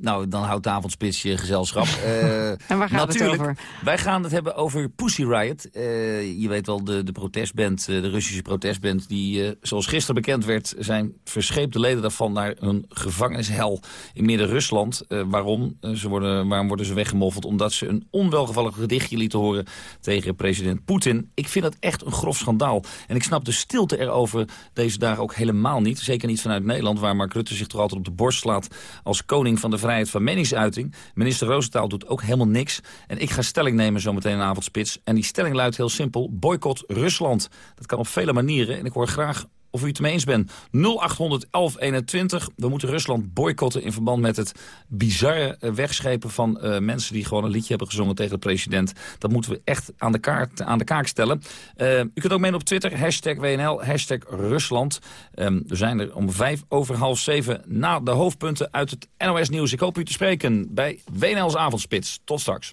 Nou, dan houdt de avondspits je gezelschap. Uh, en waar gaat natuurlijk, het over? Wij gaan het hebben over Pussy Riot. Uh, je weet wel, de, de protestband, de Russische protestband... die, uh, zoals gisteren bekend werd, zijn verscheepte leden daarvan... naar een gevangenishel in Midden-Rusland. waarom? ze worden, waarom worden ze weggemoffeld? Omdat ze een onwelgevallig gedichtje lieten horen tegen president Poetin. Ik vind dat echt een grof schandaal. En ik snap de stilte erover deze dagen ook helemaal niet. Zeker niet vanuit Nederland, waar Mark Rutte zich toch altijd op de borst slaat... als koning van de van meningsuiting. Minister Roosentaal doet ook helemaal niks. En ik ga stelling nemen zometeen in avondspits. En die stelling luidt heel simpel. Boycott Rusland. Dat kan op vele manieren. En ik hoor graag of u het ermee eens bent. 0800 1121. We moeten Rusland boycotten in verband met het bizarre wegschepen van uh, mensen die gewoon een liedje hebben gezongen tegen de president. Dat moeten we echt aan de, kaart, aan de kaak stellen. Uh, u kunt ook mee op Twitter, hashtag WNL, hashtag Rusland. Um, we zijn er om vijf over half zeven na de hoofdpunten uit het NOS Nieuws. Ik hoop u te spreken bij WNL's Avondspits. Tot straks.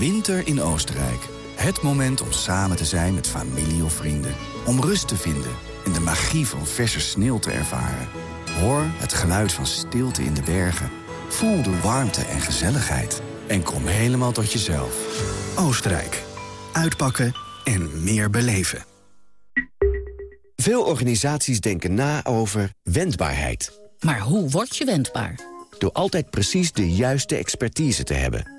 Winter in Oostenrijk. Het moment om samen te zijn met familie of vrienden. Om rust te vinden en de magie van verse sneeuw te ervaren. Hoor het geluid van stilte in de bergen. Voel de warmte en gezelligheid. En kom helemaal tot jezelf. Oostenrijk. Uitpakken en meer beleven. Veel organisaties denken na over wendbaarheid. Maar hoe word je wendbaar? Door altijd precies de juiste expertise te hebben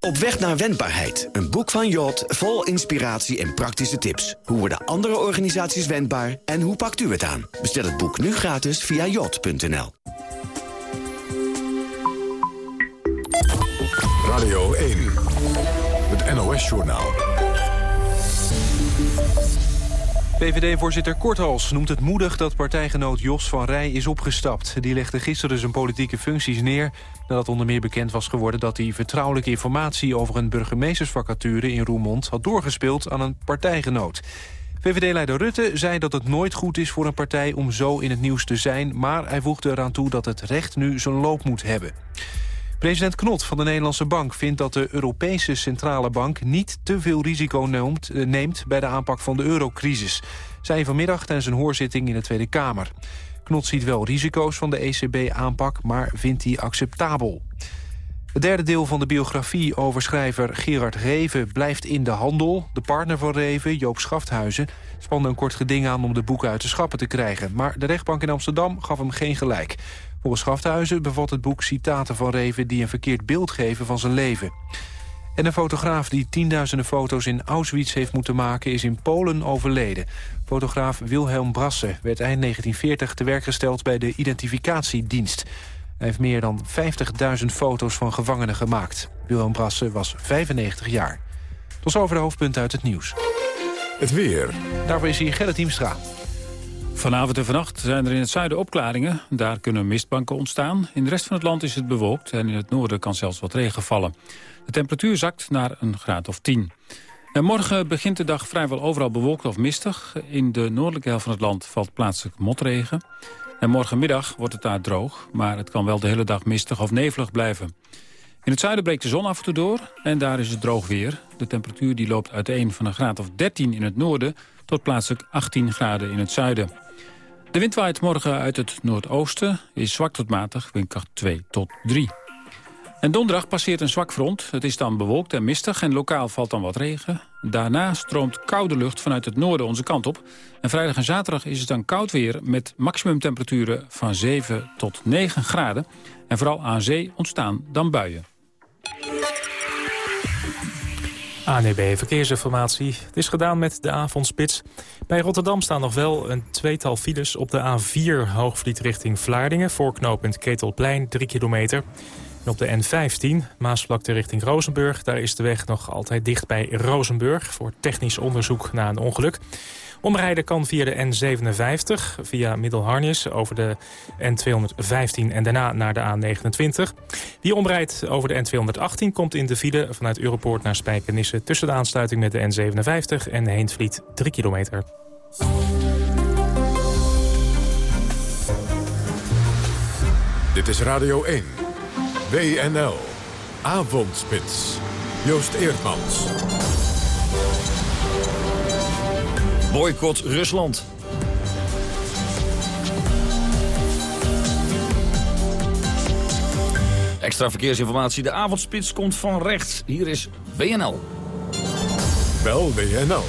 Op weg naar wendbaarheid. Een boek van Jot vol inspiratie en praktische tips. Hoe worden andere organisaties wendbaar en hoe pakt u het aan? Bestel het boek nu gratis via jot.nl. Radio 1. Het NOS-journaal. PVD-voorzitter Korthals noemt het moedig dat partijgenoot Jos van Rij is opgestapt. Die legde gisteren zijn politieke functies neer... nadat onder meer bekend was geworden dat hij vertrouwelijke informatie... over een burgemeestersvacature in Roermond had doorgespeeld aan een partijgenoot. VVD-leider Rutte zei dat het nooit goed is voor een partij om zo in het nieuws te zijn... maar hij voegde eraan toe dat het recht nu zijn loop moet hebben. President Knot van de Nederlandse Bank vindt dat de Europese Centrale Bank niet te veel risico neemt, eh, bij de aanpak van de eurocrisis. Zei vanmiddag tijdens een hoorzitting in de Tweede Kamer. Knot ziet wel risico's van de ECB-aanpak, maar vindt die acceptabel. Het derde deel van de biografie over schrijver Gerard Reven blijft in de handel. De partner van Reven, Joop Schafthuizen, spande een kort geding aan om de boeken uit de schappen te krijgen. Maar de rechtbank in Amsterdam gaf hem geen gelijk. Volgens Schafthuizen bevat het boek citaten van Reven... die een verkeerd beeld geven van zijn leven. En een fotograaf die tienduizenden foto's in Auschwitz heeft moeten maken... is in Polen overleden. Fotograaf Wilhelm Brasse werd eind 1940 te werk gesteld... bij de identificatiedienst. Hij heeft meer dan 50.000 foto's van gevangenen gemaakt. Wilhelm Brasse was 95 jaar. Tot zover de hoofdpunten uit het nieuws. Het weer. Daarvoor is hier Gerrit Hiemstra. Vanavond en vannacht zijn er in het zuiden opklaringen. Daar kunnen mistbanken ontstaan. In de rest van het land is het bewolkt en in het noorden kan zelfs wat regen vallen. De temperatuur zakt naar een graad of 10. En morgen begint de dag vrijwel overal bewolkt of mistig. In de noordelijke helft van het land valt plaatselijk motregen. En morgenmiddag wordt het daar droog, maar het kan wel de hele dag mistig of nevelig blijven. In het zuiden breekt de zon af en toe door en daar is het droog weer. De temperatuur die loopt uiteen van een graad of 13 in het noorden... tot plaatselijk 18 graden in het zuiden. De wind waait morgen uit het noordoosten, is zwak tot matig, windkracht 2 tot 3. En donderdag passeert een zwak front. Het is dan bewolkt en mistig en lokaal valt dan wat regen. Daarna stroomt koude lucht vanuit het noorden onze kant op. En vrijdag en zaterdag is het dan koud weer met maximumtemperaturen van 7 tot 9 graden. En vooral aan zee ontstaan dan buien. ANEB Verkeersinformatie. Het is gedaan met de avondspits. Bij Rotterdam staan nog wel een tweetal files op de A4 Hoogvliet richting Vlaardingen... voor knooppunt Ketelplein, 3 kilometer. En op de N15 Maasvlakte richting Rozenburg... daar is de weg nog altijd dicht bij Rozenburg... voor technisch onderzoek na een ongeluk. Omrijden kan via de N57, via Middelharnis over de N215 en daarna naar de A29. Die omrijdt over de N218 komt in de file vanuit Europoort naar Spijkenisse... tussen de aansluiting met de N57 en Heentvliet 3 kilometer. Dit is Radio 1. WNL. Avondspits. Joost Eerdmans. Boycott Rusland. Extra verkeersinformatie. De avondspits komt van rechts. Hier is WNL. Bel WNL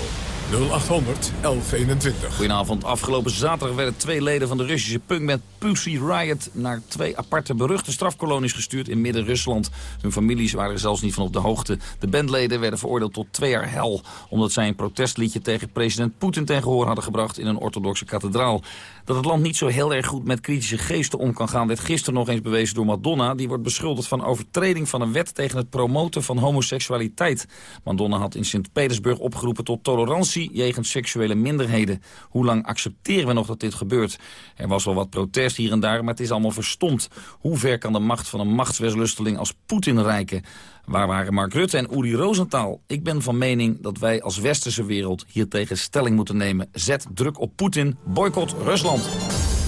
0800 1121. Goedenavond. Afgelopen zaterdag werden twee leden van de Russische punkband Pussy Riot... naar twee aparte beruchte strafkolonies gestuurd in Midden-Rusland. Hun families waren er zelfs niet van op de hoogte. De bandleden werden veroordeeld tot twee jaar hel... omdat zij een protestliedje tegen president Poetin ten gehoor hadden gebracht... in een orthodoxe kathedraal. Dat het land niet zo heel erg goed met kritische geesten om kan gaan... werd gisteren nog eens bewezen door Madonna. Die wordt beschuldigd van overtreding van een wet tegen het promoten van homoseksualiteit. Madonna had in Sint-Petersburg opgeroepen tot tolerantie jegens seksuele minderheden. Hoe lang accepteren we nog dat dit gebeurt? Er was wel wat protest hier en daar, maar het is allemaal verstomd. Hoe ver kan de macht van een machtsweslusteling als Poetin reiken? Waar waren Mark Rutte en Uri Rosenthal? Ik ben van mening dat wij als westerse wereld hier tegen stelling moeten nemen. Zet druk op Poetin, boycott Rusland.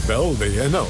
Bel WNL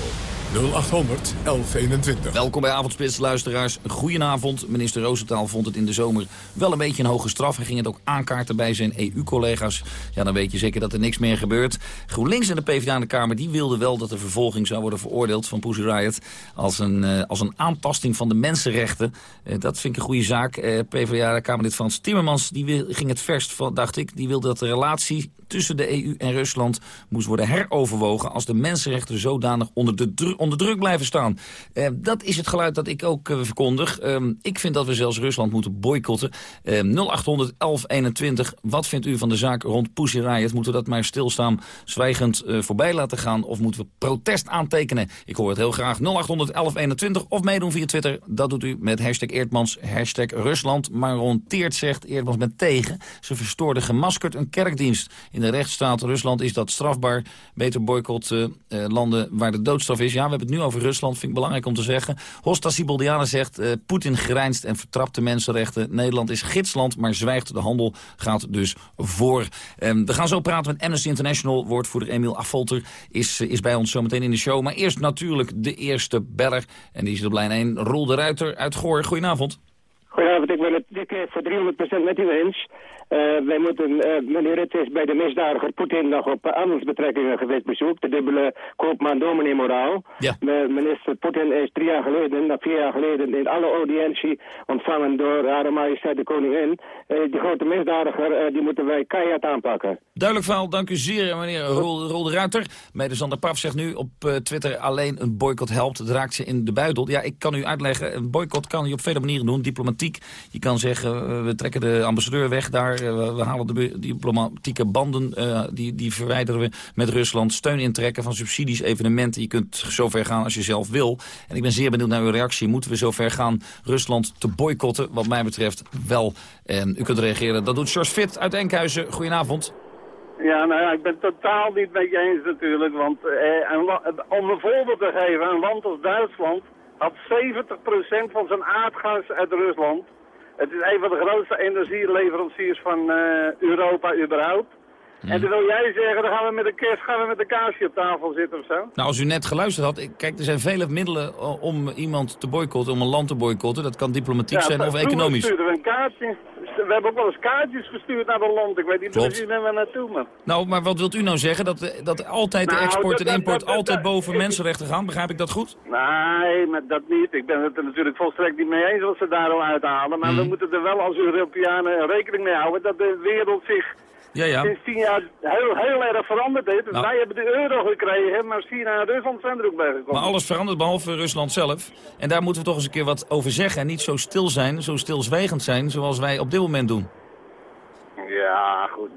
0800 1121. Welkom bij Avondspits, luisteraars. Goedenavond. Minister Roosentaal vond het in de zomer wel een beetje een hoge straf. Hij ging het ook aankaarten bij zijn EU-collega's. Ja, dan weet je zeker dat er niks meer gebeurt. GroenLinks en de PvdA in de Kamer die wilden wel dat de vervolging zou worden veroordeeld van Pussy Riot als een, uh, als een aantasting van de mensenrechten. Uh, dat vind ik een goede zaak. Uh, PvdA-Kamerlid Frans Timmermans die ging het verst van, dacht ik. Die wilde dat de relatie tussen de EU en Rusland moest worden heroverwogen... als de mensenrechten zodanig onder, de onder druk blijven staan. Uh, dat is het geluid dat ik ook uh, verkondig. Uh, ik vind dat we zelfs Rusland moeten boycotten. 0800 1121, wat vindt u van de zaak rond Pussy Riot? Moeten we dat maar stilstaan, zwijgend voorbij laten gaan... of moeten we protest aantekenen? Ik hoor het heel graag. 0800 1121 of meedoen via Twitter. Dat doet u met hashtag Eerdmans, hashtag Rusland. Maar Ron Teert zegt Eerdmans met tegen. Ze verstoorde gemaskerd een kerkdienst in de rechtsstaat Rusland is dat strafbaar. Beter boycott uh, landen waar de doodstraf is. Ja, we hebben het nu over Rusland, vind ik belangrijk om te zeggen. Hosta Siboldiana zegt, uh, Poetin grijnst en vertrapt de mensenrechten. Nederland is gidsland, maar zwijgt. De handel gaat dus voor. Um, we gaan zo praten met Amnesty International. Woordvoerder Emiel Affolter is, is bij ons zometeen in de show. Maar eerst natuurlijk de eerste beller. En die is op lijn 1, Roel de Ruiter uit Goor. Goedenavond. Goedenavond, ik ben het dik voor 300% met u eens. Uh, wij moeten, uh, meneer Rutte is bij de misdadiger Poetin nog op handelsbetrekkingen geweest bezoek. De dubbele koopman dominee moraal. Ja. minister Poetin is drie jaar geleden, na vier jaar geleden, in alle audiëntie ontvangen door Hare Majesteit de Koningin. Uh, die grote misdadiger, die moeten wij keihard aanpakken. Duidelijk verhaal, dank u zeer, meneer Rol, de Ruiter. Mede Paf zegt nu op Twitter alleen een boycott helpt. Het raakt ze in de buidel. Ja, ik kan u uitleggen, een boycott kan je op vele manieren doen. Diplomatiek, je kan zeggen, we trekken de ambassadeur weg daar eh, we, halen de diplomatieke banden, uh, die, die verwijderen we met Rusland. Steun intrekken van subsidies, evenementen. Je kunt zover gaan als je zelf wil. En ik ben zeer benieuwd naar uw reactie. Moeten we zover gaan Rusland te boycotten? Wat mij betreft wel. En u kunt reageren. Dat doet George Fit uit Enkhuizen. Goedenavond. Ja, nou ja, ik ben totaal niet met je eens natuurlijk. Want eh, om een voorbeeld te geven, een land als Duitsland had 70% van zijn aardgas uit Rusland. Het is een van de grootste energieleveranciers van uh, Europa überhaupt. En dan wil jij zeggen, dan gaan we met een kerst, gaan we met een kaarsje op tafel zitten of zo? Nou, als u net geluisterd had, kijk, er zijn vele middelen om iemand te boycotten, om een land te boycotten. Dat kan diplomatiek zijn of economisch. We een kaartje. We hebben ook wel eens kaartjes gestuurd naar een land. Ik weet niet precies waar we naartoe, maar... Nou, maar wat wilt u nou zeggen? Dat, dat altijd de nou, export en import altijd boven mensenrechten gaan? Begrijp ik dat goed? Nee, maar dat niet. Ik ben het er natuurlijk volstrekt niet mee eens wat ze daar al uithalen. Maar we mhm. moeten er wel als Europeanen rekening mee houden dat de wereld zich ja, ja. sinds tien jaar heel, heel erg veranderd heeft. Nou. Wij hebben de euro gekregen, maar China en Rusland zijn er ook bij gekomen. Maar alles verandert behalve Rusland zelf. En daar moeten we toch eens een keer wat over zeggen. En niet zo stil zijn, zo stilzwijgend zijn zoals wij op dit moment doen. Ja, goed.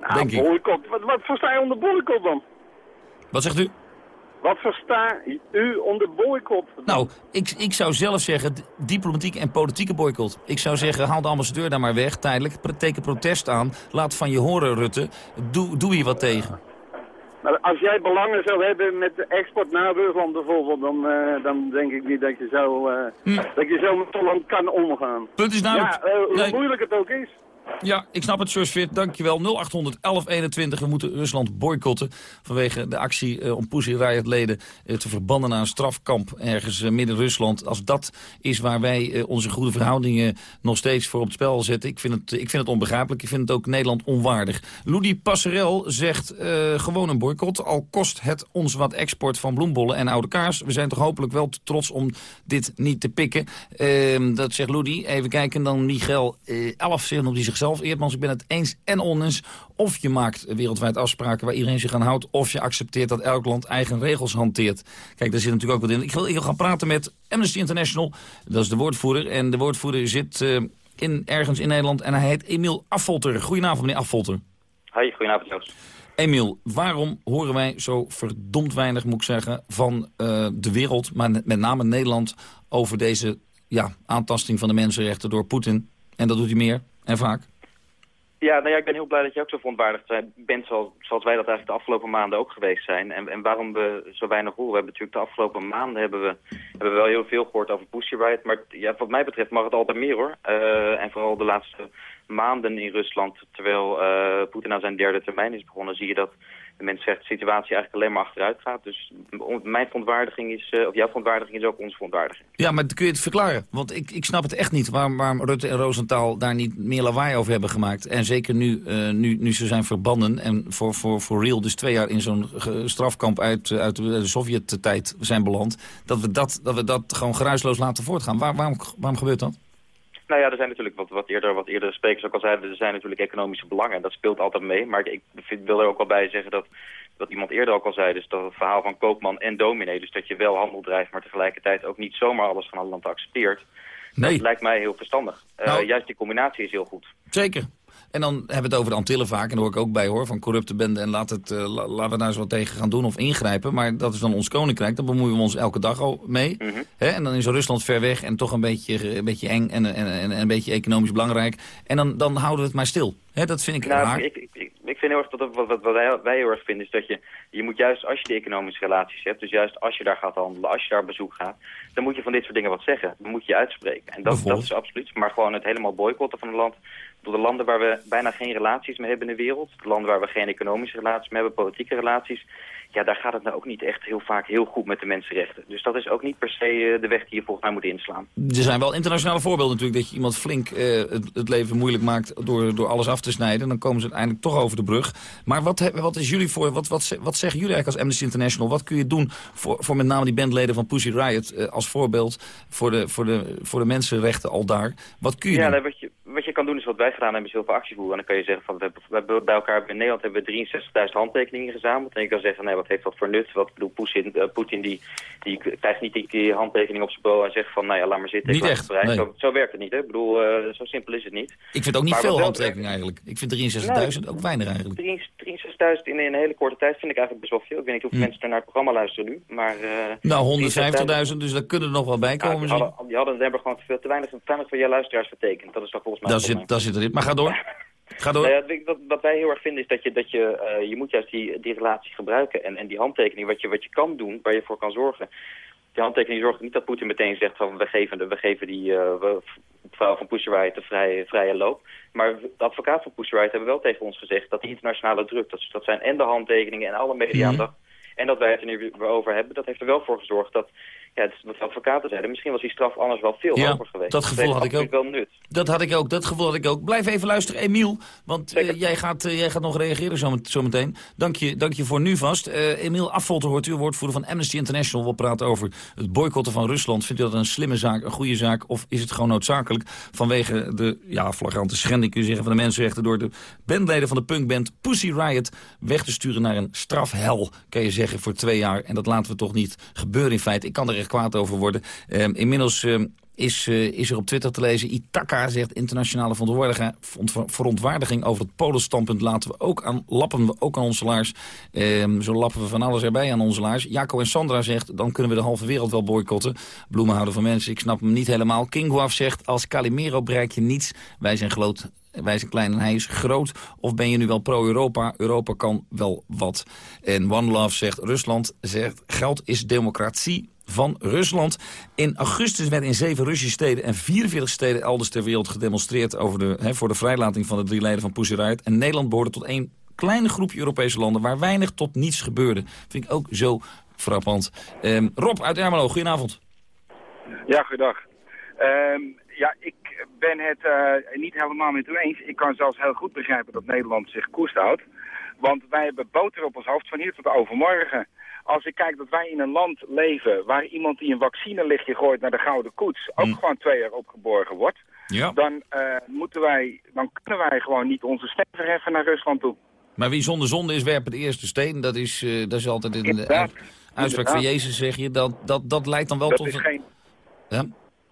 Nou, Denk boycott. Wat, wat versta je onder boycott dan? Wat zegt u? Wat versta u onder boycott? Nou, ik, ik zou zelf zeggen diplomatieke en politieke boycott. Ik zou zeggen, haal de ambassadeur daar maar weg, tijdelijk. Teken protest aan. Laat van je horen, Rutte. Doe, doe hier wat tegen. Maar als jij belangen zou hebben met de export naar Rusland bijvoorbeeld, dan, uh, dan denk ik niet dat je zo, uh, hm. dat je zo met Holland kan omgaan. Punt is namelijk... Ja, uh, hoe nee. moeilijk het ook is. Ja, ik snap het, George Fit. Dankjewel. 0800 1121. We moeten Rusland boycotten vanwege de actie uh, om Pussy Riot-leden uh, te verbannen naar een strafkamp ergens uh, midden Rusland. Als dat is waar wij onze goede verhoudingen nog steeds voor op het spel zetten. Ik vind het, ik vind het onbegrijpelijk. Ik vind het ook Nederland onwaardig. Ludi Passerel zegt gewoon een boycott. Al kost het ons wat export van bloembollen en oude kaars. We zijn toch hopelijk wel te trots om dit niet te pikken. Ehm, dat zegt Ludi. Even kijken dan Miguel 11 zegt die zichzelf zelf, Eerdmans, ik ben het eens en oneens. Of je maakt wereldwijd afspraken waar iedereen zich aan houdt... of je accepteert dat elk land eigen regels hanteert. Kijk, daar zit natuurlijk ook wat in. Ik wil, ik wil gaan praten met Amnesty International. Dat is de woordvoerder. En de woordvoerder zit uh, in, ergens in Nederland en hij heet Emiel Affolter. Goedenavond, meneer Affolter. Hoi, goedenavond, Joost. Emiel, waarom horen wij zo verdomd weinig, moet ik zeggen... van uh, de wereld, maar met name Nederland... over deze ja, aantasting van de mensenrechten door Poetin? En dat doet hij meer en vaak? Ja, nou ja, ik ben heel blij dat je ook zo verontwaardigd bent zoals, wij dat eigenlijk de afgelopen maanden ook geweest zijn. En, en waarom we zo weinig horen. We hebben natuurlijk de afgelopen maanden hebben we, hebben we wel heel veel gehoord over Pussy Riot. Maar ja, wat mij betreft mag het altijd meer hoor. Uh, en vooral de laatste maanden in Rusland, terwijl uh, Poetin aan zijn derde termijn is begonnen, zie je dat de mensenrechten situatie eigenlijk alleen maar achteruit gaat. Dus mijn verontwaardiging is, uh, of jouw verontwaardiging is ook onze verontwaardiging. Ja, maar kun je het verklaren? Want ik, ik snap het echt niet waarom, waarom Rutte en Rosenthal daar niet meer lawaai over hebben gemaakt. En zeker nu, uh, nu, nu ze zijn verbannen en voor, voor, voor real dus twee jaar in zo'n strafkamp uit, uit de Sovjet-tijd zijn beland. Dat we dat, dat we dat gewoon geruisloos laten voortgaan. Waar, waarom, waarom gebeurt dat? Nou ja, er zijn natuurlijk, wat, wat, eerder, wat eerder sprekers ook al zeiden, er zijn natuurlijk economische belangen. En dat speelt altijd mee. Maar ik wil er ook wel bij zeggen dat, wat iemand eerder ook al zei, dus dat het verhaal van koopman en dominee. Dus dat je wel handel drijft, maar tegelijkertijd ook niet zomaar alles van alle land accepteert. Nee. Dat lijkt mij heel verstandig. Uh, nou, juist die combinatie is heel goed. Zeker. En dan hebben we het over de Antillen vaak, en daar hoor ik ook bij hoor, van corrupte benden. En laat het, uh, laten we daar eens wat tegen gaan doen of ingrijpen. Maar dat is dan ons koninkrijk, daar bemoeien we ons elke dag al mee. Mm En dan is Rusland ver weg en toch een beetje, een beetje eng en, en, en, en, een beetje economisch belangrijk. En dan, dan houden we het maar stil. Hè, dat vind ik nou, raar. Ik, ik, ik, ik vind heel erg dat wat, wat, wat wij, heel erg vinden is dat je, je moet juist als je die economische relaties hebt, dus juist als je daar gaat handelen, als je daar bezoek gaat, dan moet je van dit soort dingen wat zeggen. Dan moet je je uitspreken. En dat, dat is absoluut. Maar gewoon het helemaal boycotten van een land. De landen waar we bijna geen relaties mee hebben in de wereld, de landen waar we geen economische relaties mee hebben, politieke relaties, ja, daar gaat het nou ook niet echt heel vaak heel goed met de mensenrechten. Dus dat is ook niet per se eh, de weg die je volgens mij moet inslaan. Er zijn wel internationale voorbeelden natuurlijk dat je iemand flink eh, het, het, leven moeilijk maakt door, door alles af te snijden. Dan komen ze uiteindelijk toch over de brug. Maar wat, wat is jullie voor, wat, wat, wat zeggen jullie eigenlijk als Amnesty International? Wat kun je doen voor, voor met name die bandleden van Pussy Riot eh, als voorbeeld voor de, voor, de, voor de mensenrechten al daar? Wat kun je ja, doen? wat je, wat je kan doen is wat wij gedaan hebben, is heel veel actie voeren. En dan kan je zeggen, van, we hebben, bij elkaar in Nederland hebben we 63.000 handtekeningen gezameld. En je kan zeggen, nee, wat heeft dat voor nut? Wat bedoel, Poetin, uh, Poetin die, die krijgt niet die, die handtekening op zijn bureau en zegt van, nou ja, laat maar zitten. Niet ik echt, nee. zo, zo, werkt het niet, hè? Ik bedoel, uh, zo simpel is het niet. Ik vind ook niet maar veel handtekeningen eigenlijk. Ik vind 63.000 ook weinig eigenlijk. 63.000 in, een hele korte tijd vind ik eigenlijk best wel veel. Ik weet niet hoeveel hm. mensen er naar het programma luisteren nu, maar... Uh, nou, 150.000, dus daar kunnen er nog wel bij komen. Ja, die, hadden, die hadden, hebben gewoon te, veel, te weinig, te weinig van je luisteraars vertekend. Dat is toch volgens mij... Dat zit, dat zit Maar ga door. Ga door. Nou ja, wat, wat, wij heel erg vinden is dat je, dat je, uh, je moet juist die, die relatie gebruiken. En, en die handtekening, wat je, wat je kan doen, waar je voor kan zorgen. Die handtekening zorgt niet dat Poetin meteen zegt van we geven, de, we geven die uh, vrouw van Pussy Riot de vrije, vrije loop. Maar de advocaat van Pussy Riot hebben wel tegen ons gezegd dat die internationale druk, dat, dat zijn en de handtekeningen en alle media-aandacht. Mm -hmm. En dat wij het er nu over hebben, dat heeft er wel voor gezorgd dat ja, wat de advocaten zeiden, misschien was die straf anders wel veel ja, hoger geweest. dat gevoel had ik ook. Wel nut. Dat had ik ook, dat gevoel had ik ook. Blijf even luisteren, Emiel, want uh, jij, gaat, uh, jij gaat nog reageren zometeen. Zo, zo dank, je, dank je voor nu vast. Uh, Emiel Affolter hoort u, woordvoerder van Amnesty International. We praten over het boycotten van Rusland. Vindt u dat een slimme zaak, een goede zaak, of is het gewoon noodzakelijk vanwege de ja, flagrante schending, kun je zeggen, van de mensenrechten door de bandleden van de punkband Pussy Riot weg te sturen naar een strafhel, kan je zeggen, voor twee jaar. En dat laten we toch niet gebeuren in feite. Ik kan er echt kwaad over worden. Um, inmiddels um, is, uh, is er op Twitter te lezen... Itaka zegt internationale verontwaardiging over het Polenstandpunt... laten we ook aan, lappen we ook aan onze laars. Um, zo lappen we van alles erbij aan onze laars. Jaco en Sandra zegt, dan kunnen we de halve wereld wel boycotten. Bloemenhouden van mensen, ik snap hem niet helemaal. King zegt, als Calimero bereik je niets. Wij zijn groot wij zijn klein en hij is groot. Of ben je nu wel pro-Europa? Europa kan wel wat. En One Love zegt, Rusland zegt, geld is democratie van Rusland. In augustus werd in zeven Russische steden en 44 steden elders ter wereld gedemonstreerd over de, voor de vrijlating van de drie leden van Pussy Riot. En Nederland behoorde tot één kleine groepje Europese landen waar weinig tot niets gebeurde. Vind ik ook zo frappant. Um, Rob uit Ermelo, goedenavond. Ja, goedendag. Um, ja, ik ben het uh, niet helemaal met u eens. Ik kan zelfs heel goed begrijpen dat Nederland zich koest houdt. Want wij hebben boter op ons hoofd van hier tot overmorgen. Als ik kijk dat wij in een land leven waar iemand die een vaccinelichtje gooit naar de Gouden Koets... ook mm. gewoon twee jaar opgeborgen wordt... Ja. Dan, uh, moeten wij, dan kunnen wij gewoon niet onze stem verheffen naar Rusland toe. Maar wie zonder zonde is, werpen de eerste steen. Dat is, uh, dat is altijd in de uit, uitspraak van Jezus, zeg je. Dat, dat, dat leidt dan wel dat tot... Is een... geen... ja?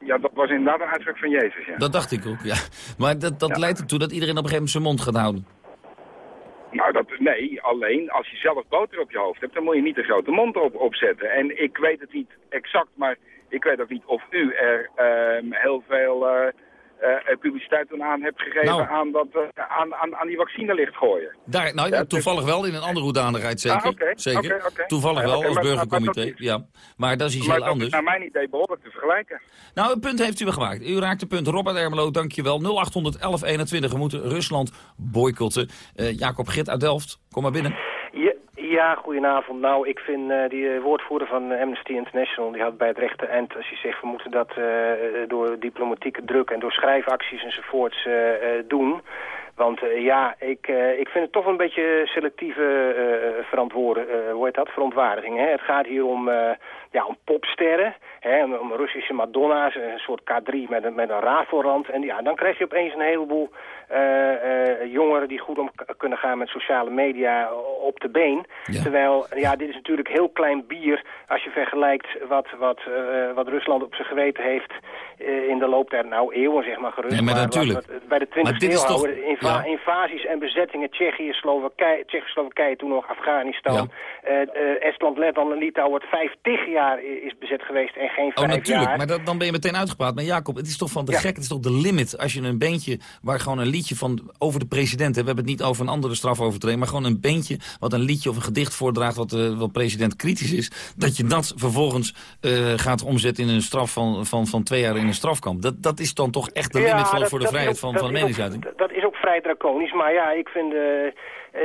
Ja, dat was inderdaad een uitspraak van Jezus, ja. Dat dacht ik ook, ja. Maar dat, dat ja. leidt ertoe dat iedereen op een gegeven moment zijn mond gaat houden. Nou, dat, nee, alleen als je zelf boter op je hoofd hebt, dan moet je niet een grote mond op, opzetten. En ik weet het niet exact, maar ik weet ook niet of u er uh, heel veel uh, uh, publiciteit toen aan hebt gegeven nou. aan, dat, aan, aan, aan die vaccinelicht gooien. Daar, nou ja, toevallig dus... wel, in een andere hoedanigheid zeker. Ah, okay, zeker. Okay, okay. Toevallig wel, als maar, burgercomité. Maar, maar ja. maar dat is iets maar heel dat anders. is naar mijn idee behoorlijk te vergelijken. Nou, een punt heeft u gemaakt. U raakt een punt. Robert Ermelo, dankjewel. 0800 1121. We moeten Rusland boycotten. Uh, Jacob Git uit Delft, kom maar binnen. Ja, goedenavond. Nou, ik vind uh, die uh, woordvoerder van Amnesty International, die had bij het rechte eind, als je zegt, we moeten dat uh, door diplomatieke druk en door schrijfacties enzovoorts doen. Want uh, ja, ik, uh, ik vind het toch een beetje selectieve uh, verantwoorden, hoe heet dat, verontwaardiging. Hè? Het gaat hier om, ja, om popsterren, hè? Om, om, Russische Madonna's, een soort K3 met een, met een rafelrand. En ja, dan krijg je opeens een heleboel jongeren die goed om kunnen gaan met sociale media op de been. Ja. Terwijl, ja, dit is natuurlijk heel klein bier als je vergelijkt wat, wat, wat Rusland op zijn geweten heeft eh, in de loop der nou, eeuwen zeg maar gerust. Nee, maar natuurlijk. bij de 20e dit is eeuw toch- ja. invasies en bezettingen, Tsjechië, Slowakije, Tsjechoslowakije, toen nog Afghanistan, eh, eh, Estland, Letland en Litouwen, het 50 jaar is bezet geweest en geen Oh, natuurlijk, jaar. maar dat, dan ben je meteen uitgepraat. Maar Jacob, het is toch van de gek, het is toch de limit... als je een beentje waar gewoon een liedje van over de president... hè, we hebben het niet over een andere strafovertreding... maar gewoon een beentje wat een liedje of een gedicht voordraagt... wat, wat president kritisch is... dat je dat vervolgens eh, gaat omzetten in een straf van, van, van twee jaar in een strafkamp. Dat, dat is dan toch echt de Ja, limit van, dat- voor de vrijheid ook- van, ook- meningsuiting. Dat is ook vrij draconisch, maar ja, ik vind eh,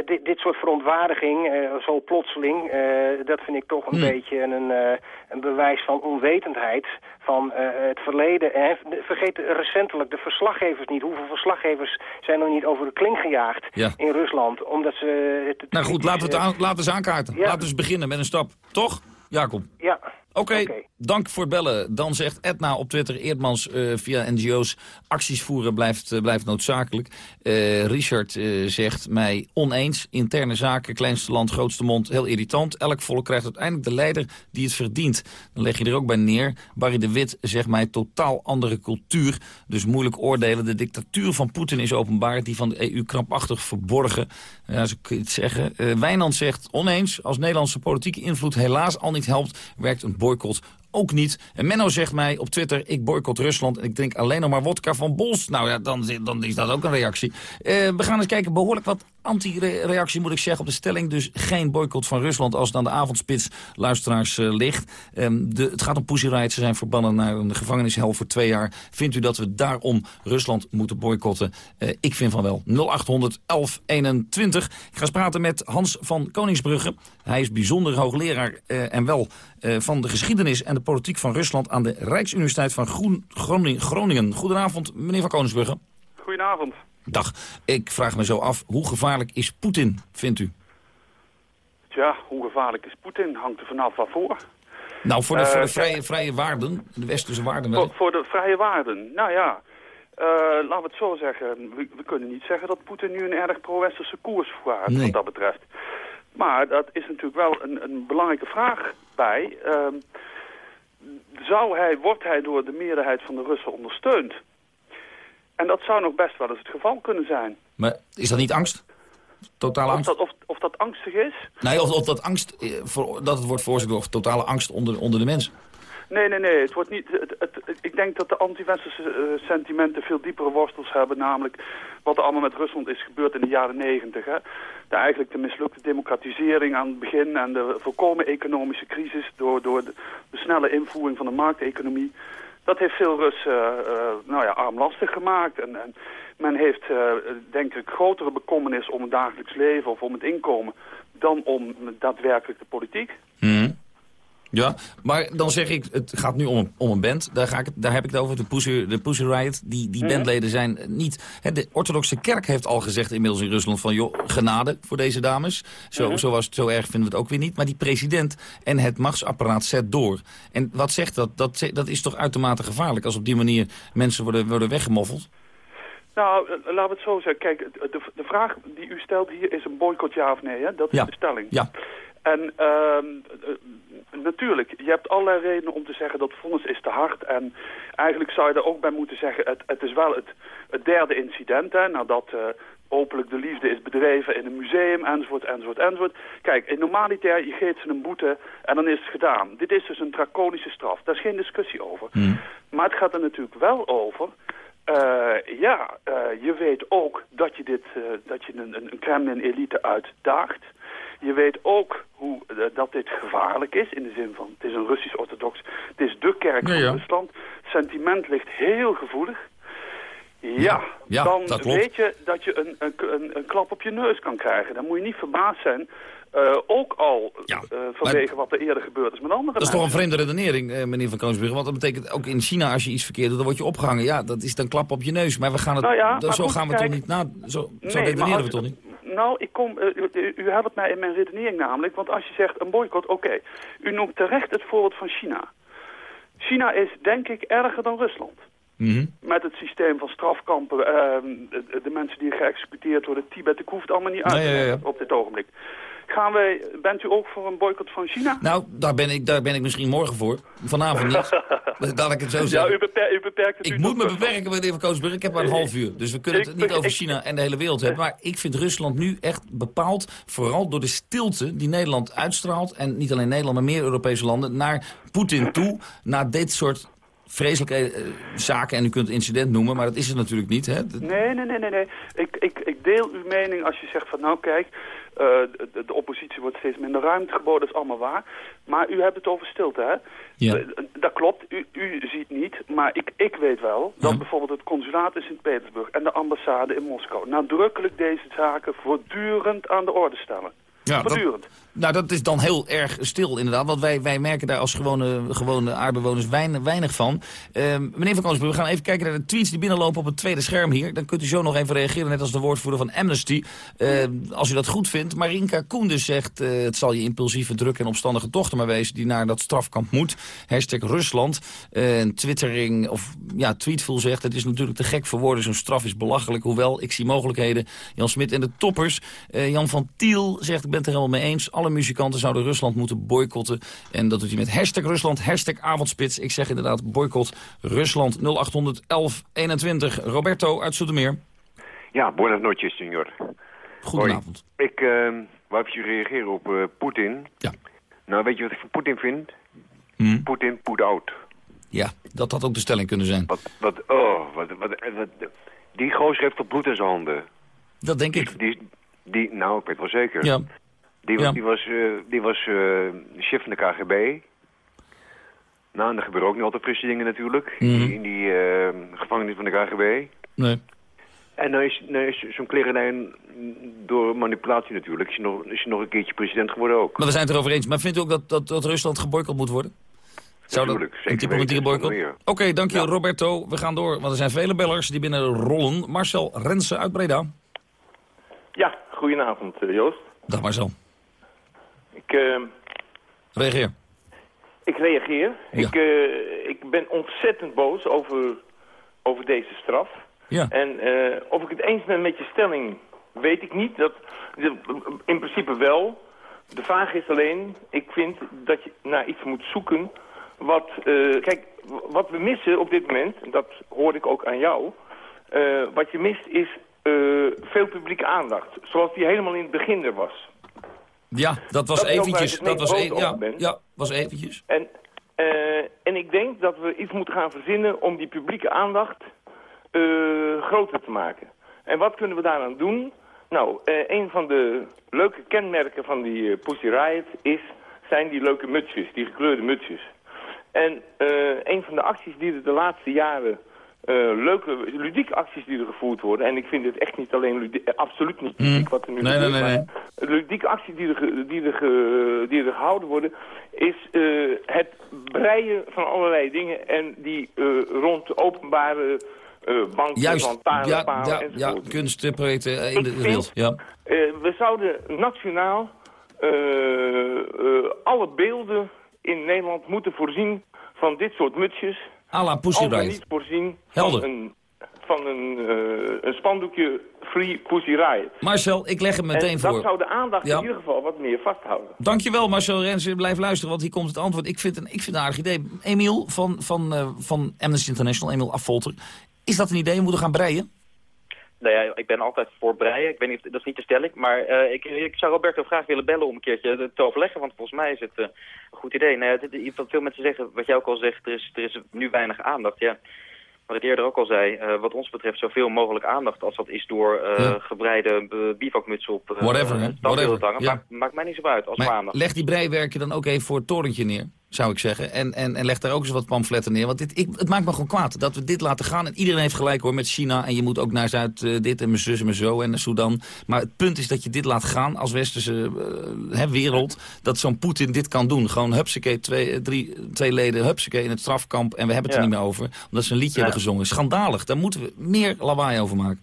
dit, dit soort verontwaardiging, eh, zo plotseling, eh, dat vind ik toch een Hmm. beetje een, eh, een bewijs van onwetendheid van eh, het verleden. En vergeet recentelijk de verslaggevers niet. Hoeveel verslaggevers zijn er niet over de kling gejaagd Ja. in Rusland, omdat ze... Het, Nou goed, laten we het aan, laten we eens aankaarten. Ja. Laten we eens beginnen met een stap. Toch, Jacob? Ja. Oké, dank voor het bellen. Dan zegt Edna op Twitter, Eerdmans eh, via NGO's... acties voeren blijft, eh, blijft noodzakelijk. Eh, Richard zegt mij oneens. Interne zaken, kleinste land, grootste mond, heel irritant. Elk volk krijgt uiteindelijk de leider die het verdient. Dan leg je er ook bij neer. Barry de Wit zegt mij totaal andere cultuur. Dus moeilijk oordelen. De dictatuur van Poetin is openbaar. Die van de EU krampachtig verborgen. Ja, zo kun je het zeggen. Wijnand zegt oneens. Als Nederlandse politieke invloed helaas al niet helpt... werkt een boycott ook niet. En Menno zegt mij op Twitter, ik boycott Rusland... en ik drink alleen nog maar wodka van Bols. Nou ja, dan, dan is dat ook een reactie. Eh, we gaan eens kijken, behoorlijk wat anti-reactie moet ik zeggen... op de stelling, dus geen boycott van Rusland... als het aan de avondspits luisteraars eh, ligt. Ehm, de, het gaat om Pussy ze zijn verbannen naar een gevangenishel voor twee jaar. Vindt u dat we daarom Rusland moeten boycotten? Eh, ik vind van wel. 0800 1121. Ik ga eens praten met Hans van Koningsbrugge. Hij is bijzonder hoogleraar eh, en wel van de geschiedenis en de politiek van Rusland... aan de Rijksuniversiteit van Groningen. Goedenavond, meneer van Koningsbrugge. Goedenavond. Dag. Ik vraag me zo af, hoe gevaarlijk is Poetin, vindt u? Tja, hoe gevaarlijk is Poetin? Hangt er vanaf waarvoor. Nou, voor de, Eh, voor de vrije, vrije waarden, de westerse waarden wel. Voor, voor de vrije waarden. Nou ja, eh, laten we het zo zeggen. We, we kunnen niet zeggen dat Poetin nu een erg pro-westerse koers vaart, Nee. wat dat betreft. Maar dat is natuurlijk wel een, een belangrijke vraag bij. Ehm, zou hij, wordt hij door de meerderheid van de Russen ondersteund? En dat zou nog best wel eens het geval kunnen zijn. Maar is dat niet angst? Totale Of angst? dat, of, of dat angstig is? Nee, of, of dat, angst, eh, voor, dat het wordt veroorzaakt door totale angst onder, onder de mensen. Nee, nee, nee. Het wordt niet, het, het- ik denk dat de anti-westerse eh, sentimenten veel diepere worstels hebben. Namelijk wat er allemaal met Rusland is gebeurd in de jaren negentig. De, eigenlijk de mislukte democratisering aan het begin en de volkomen economische crisis door, door de, de snelle invoering van de markteconomie. Dat heeft veel Russen eh, eh, nou ja, armlastig gemaakt. En, en men heeft, eh, denk ik, grotere bekommernis om het dagelijks leven of om het inkomen dan om daadwerkelijk de politiek. Mhm. Ja, maar dan zeg ik, het gaat nu om een, om een band. Daar, ga ik, daar heb ik het over, de Pussy, de Pussy Riot. Die, die Mhm. bandleden zijn niet... Hè, de orthodoxe kerk heeft al gezegd inmiddels in Rusland van... joh, genade voor deze dames. Zo, Mhm. zo, was, het- zo erg vinden we het ook weer niet. Maar die president en het machtsapparaat zet door. En wat zegt dat? Dat, dat is toch uitermate gevaarlijk... als op die manier mensen worden, worden weggemoffeld? Nou, eh, laten we het zo zeggen. Kijk, de, de vraag die u stelt hier is een boycott ja of nee. Hè? Dat is Ja. de stelling. Ja. En ehm, eh, natuurlijk, je hebt allerlei redenen om te zeggen dat vonnis is te hard. En eigenlijk zou je er ook bij moeten zeggen, het, het is wel het, het derde incident. Hè, nadat eh, openlijk de liefde is bedreven in een museum, enzovoort, enzovoort, enzovoort. Kijk, in normaliter, je geeft ze een boete en dan is het gedaan. Dit is dus een draconische straf. Daar is geen discussie over. Maar het gaat er natuurlijk wel over... eh, ja, eh, je weet ook dat je, dit, dat je een, een, een Kremlin-elite uitdaagt. Je weet ook hoe, eh, dat dit gevaarlijk is, in de zin van... het is een Russisch-orthodox, het is de kerk Ja, van ja. Rusland. Het sentiment ligt heel gevoelig. Ja, ja, dan weet je dat je een, een, een, klap op je neus kan krijgen. Dan moet je niet verbaasd zijn, eh, ook al eh, vanwege wat er eerder gebeurd is met andere Dat is toch een vreemde redenering, meneer Van Koonsbrugge. Want dat betekent ook in China, als je iets verkeerd doet, dan word je opgehangen. Ja, dat is dan klap op je neus. Maar we gaan het, Nou ja, zo gaan we toch niet na... Zo, zo Nee, redeneren maar we toch niet? Nou, ik kom, eh, u, u- helpt mij in mijn redenering namelijk. Want als je zegt een boycott, oké. U noemt terecht het voorbeeld van China. China is denk ik erger dan Rusland. Mhm. Met het systeem van strafkampen, ehm, de, de mensen die geëxecuteerd worden, Tibet, ik hoef het allemaal niet uit te ja, ja. op dit ogenblik. Gaan wij, bent u ook voor een boycott van China? Nou, daar ben ik, daar ben ik misschien morgen voor. Vanavond niet. Laat ik het zo Ja, zeggen. u, beper- u beperkt het Ik u moet me beperken, meneer Van Koosburg. Ik heb maar een half uur. Dus we kunnen het niet over China en de hele wereld hebben. Maar ik vind Rusland nu echt bepaald, vooral door de stilte die Nederland uitstraalt... en niet alleen Nederland, maar meer Europese landen... naar Poetin toe, naar dit soort vreselijke eh, zaken. En u kunt het incident noemen, maar dat is het natuurlijk niet. Hè? Nee, nee, nee, nee. nee. Ik, ik, ik deel uw mening als je zegt van nou kijk, de, de oppositie wordt steeds minder ruimte geboden, dat is allemaal waar. Maar u hebt het over stilte, hè? Ja. Eh, Dat klopt, u, u ziet niet, maar ik, ik weet wel dat bijvoorbeeld het consulaat in Sint-Petersburg en de ambassade in Moskou nadrukkelijk deze zaken voortdurend aan de orde stellen. Ja, dat- voortdurend. Nou, dat is dan heel erg stil inderdaad. Want wij, wij merken daar als gewone, gewone aardbewoners weinig, weinig van. Ehm, meneer Van Koonsburg, we gaan even kijken naar de tweets die binnenlopen op het tweede scherm hier. Dan kunt u zo nog even reageren, net als de woordvoerder van Amnesty. Ehm, als u dat goed vindt. Marinka Koenders zegt, eh, het zal je impulsieve, drukke en opstandige dochter maar wezen... die naar dat strafkamp moet. Hashtag Rusland. Eh, Een twittering, of ja, Tweetful zegt... het is natuurlijk te gek voor woorden, zo'n straf is belachelijk. Hoewel, ik zie mogelijkheden. Jan Smit en de toppers. Eh, Jan van Tiel zegt, ik ben het er helemaal mee eens. Alle muzikanten zouden Rusland moeten boycotten. En dat doet hij met hashtag Rusland, hashtag avondspits. Ik zeg inderdaad boycott Rusland 0800 1121. Roberto uit Zoetermeer. Ja, buenas noches, senor. Goedenavond. Hoi. Ik uh, wou even reageren op uh, Poetin. Ja. Nou, weet je wat ik van Poetin vind? Hm? Poetin put out. Ja, dat had ook de stelling kunnen zijn. Wat, wat, oh, wat, wat, wat, die gozer heeft toch bloed in zijn handen. Dat denk ik. Die, die, nou, ik weet wel zeker. Ja. Die, was- Ja. die was, eh, die was eh, chef van de KGB. Nou, en er gebeuren ook niet altijd frisse dingen natuurlijk. In die eh, gevangenis van de KGB. Nee. En dan is, dan is zo'n klerenlijn door manipulatie natuurlijk. Is hij, nog, is hij nog een keertje president geworden ook. Maar we zijn het erover eens. Maar vindt u ook dat, dat, dat Rusland geboycott moet worden? Zou dat Natuurlijk, zeker een diplomatieke boycott? Oké, dank je Roberto. We gaan door, want er zijn vele bellers die binnen rollen. Marcel Rensen uit Breda. Ja, goedenavond Joost. Dag Marcel. Ik, eh, Reageer. ik reageer. Ja. Ik, eh, ik ben ontzettend boos over, over deze straf. Ja. En eh, of ik het eens ben met je stelling, weet ik niet. Dat, in principe wel. De vraag is alleen, ik vind dat je naar iets moet zoeken wat... kijk, wat we missen op dit moment, dat hoor ik ook aan jou... wat je mist is veel publieke aandacht. Zoals die helemaal in het begin er was. Ja, dat was Dat eventjes. Dat was, e ja, ja, was eventjes. En, eh, en ik denk dat we iets moeten gaan verzinnen om die publieke aandacht eh, groter te maken. En wat kunnen we daaraan doen? Nou, eh, een van de leuke kenmerken van die Pussy Riot is, zijn die leuke mutsjes, die gekleurde mutsjes. En een van de acties die er de laatste jaren, leuke, ludieke acties die er gevoerd worden, en ik vind het echt niet alleen ludiek, eh, absoluut niet ludiek wat er nu. Nee, nee, gebeurt, nee, nee. de ludieke acties die er, die er, die er gehouden worden, is eh, het breien van allerlei dingen en die eh, rond openbare eh, banken, Juist, lantaarnpalen ja, ja, ja, enzovoort. kunstprojecten eh, in de Ik vind- wereld. Ja. Eh, we zouden nationaal eh, eh, alle beelden in Nederland moeten voorzien van dit soort mutsjes. A la Pussy Riot. niet voorzien Helder. van een, van een, eh, een spandoekje Free Pussy Riot. Marcel, ik leg hem meteen en voor. dat zou de aandacht Ja. in ieder geval wat meer vasthouden. Dankjewel Marcel Rensen, blijf luisteren, want hier komt het antwoord. Ik vind, een, ik vind het een aardig idee. Emiel van, van, eh, van Amnesty International, Emiel Affolter. Is dat een idee? We moeten gaan breien? Nou ja, ik ben altijd voor breien. Ik weet niet, dat is niet de stelling. Maar eh, ik, ik zou Roberto graag willen bellen om een keertje te overleggen. Want volgens mij is het eh, een goed idee. Nou, ja, dit- wat veel mensen zeggen, wat jij ook al zegt, er is, er is nu weinig aandacht. Ja, wat ik eerder ook al zei, eh, wat ons betreft zoveel mogelijk aandacht als dat is door Ja. gebreide bivakmutsen op Whatever, hè? Whatever, hangen. ja. Maakt, maakt mij niet zo uit als Maar leg die breiwerken dan ook even voor het torentje neer, zou ik zeggen. En, en, en leg daar ook eens wat pamfletten neer. Want dit, ik, het maakt me gewoon kwaad dat we dit laten gaan. En iedereen heeft gelijk hoor met China. En je moet ook naar Zuid eh, dit en mijn zus en mijn zo en Sudan. Maar het punt is dat je dit laat gaan als westerse eh, hè, wereld. Dat zo'n Poetin dit kan doen. Gewoon hupsakee, twee, eh, drie, twee leden hupsakee in het strafkamp. En we hebben het Ja. er niet meer over. Omdat ze een liedje Ja. hebben gezongen. Schandalig. Daar moeten we meer lawaai over maken.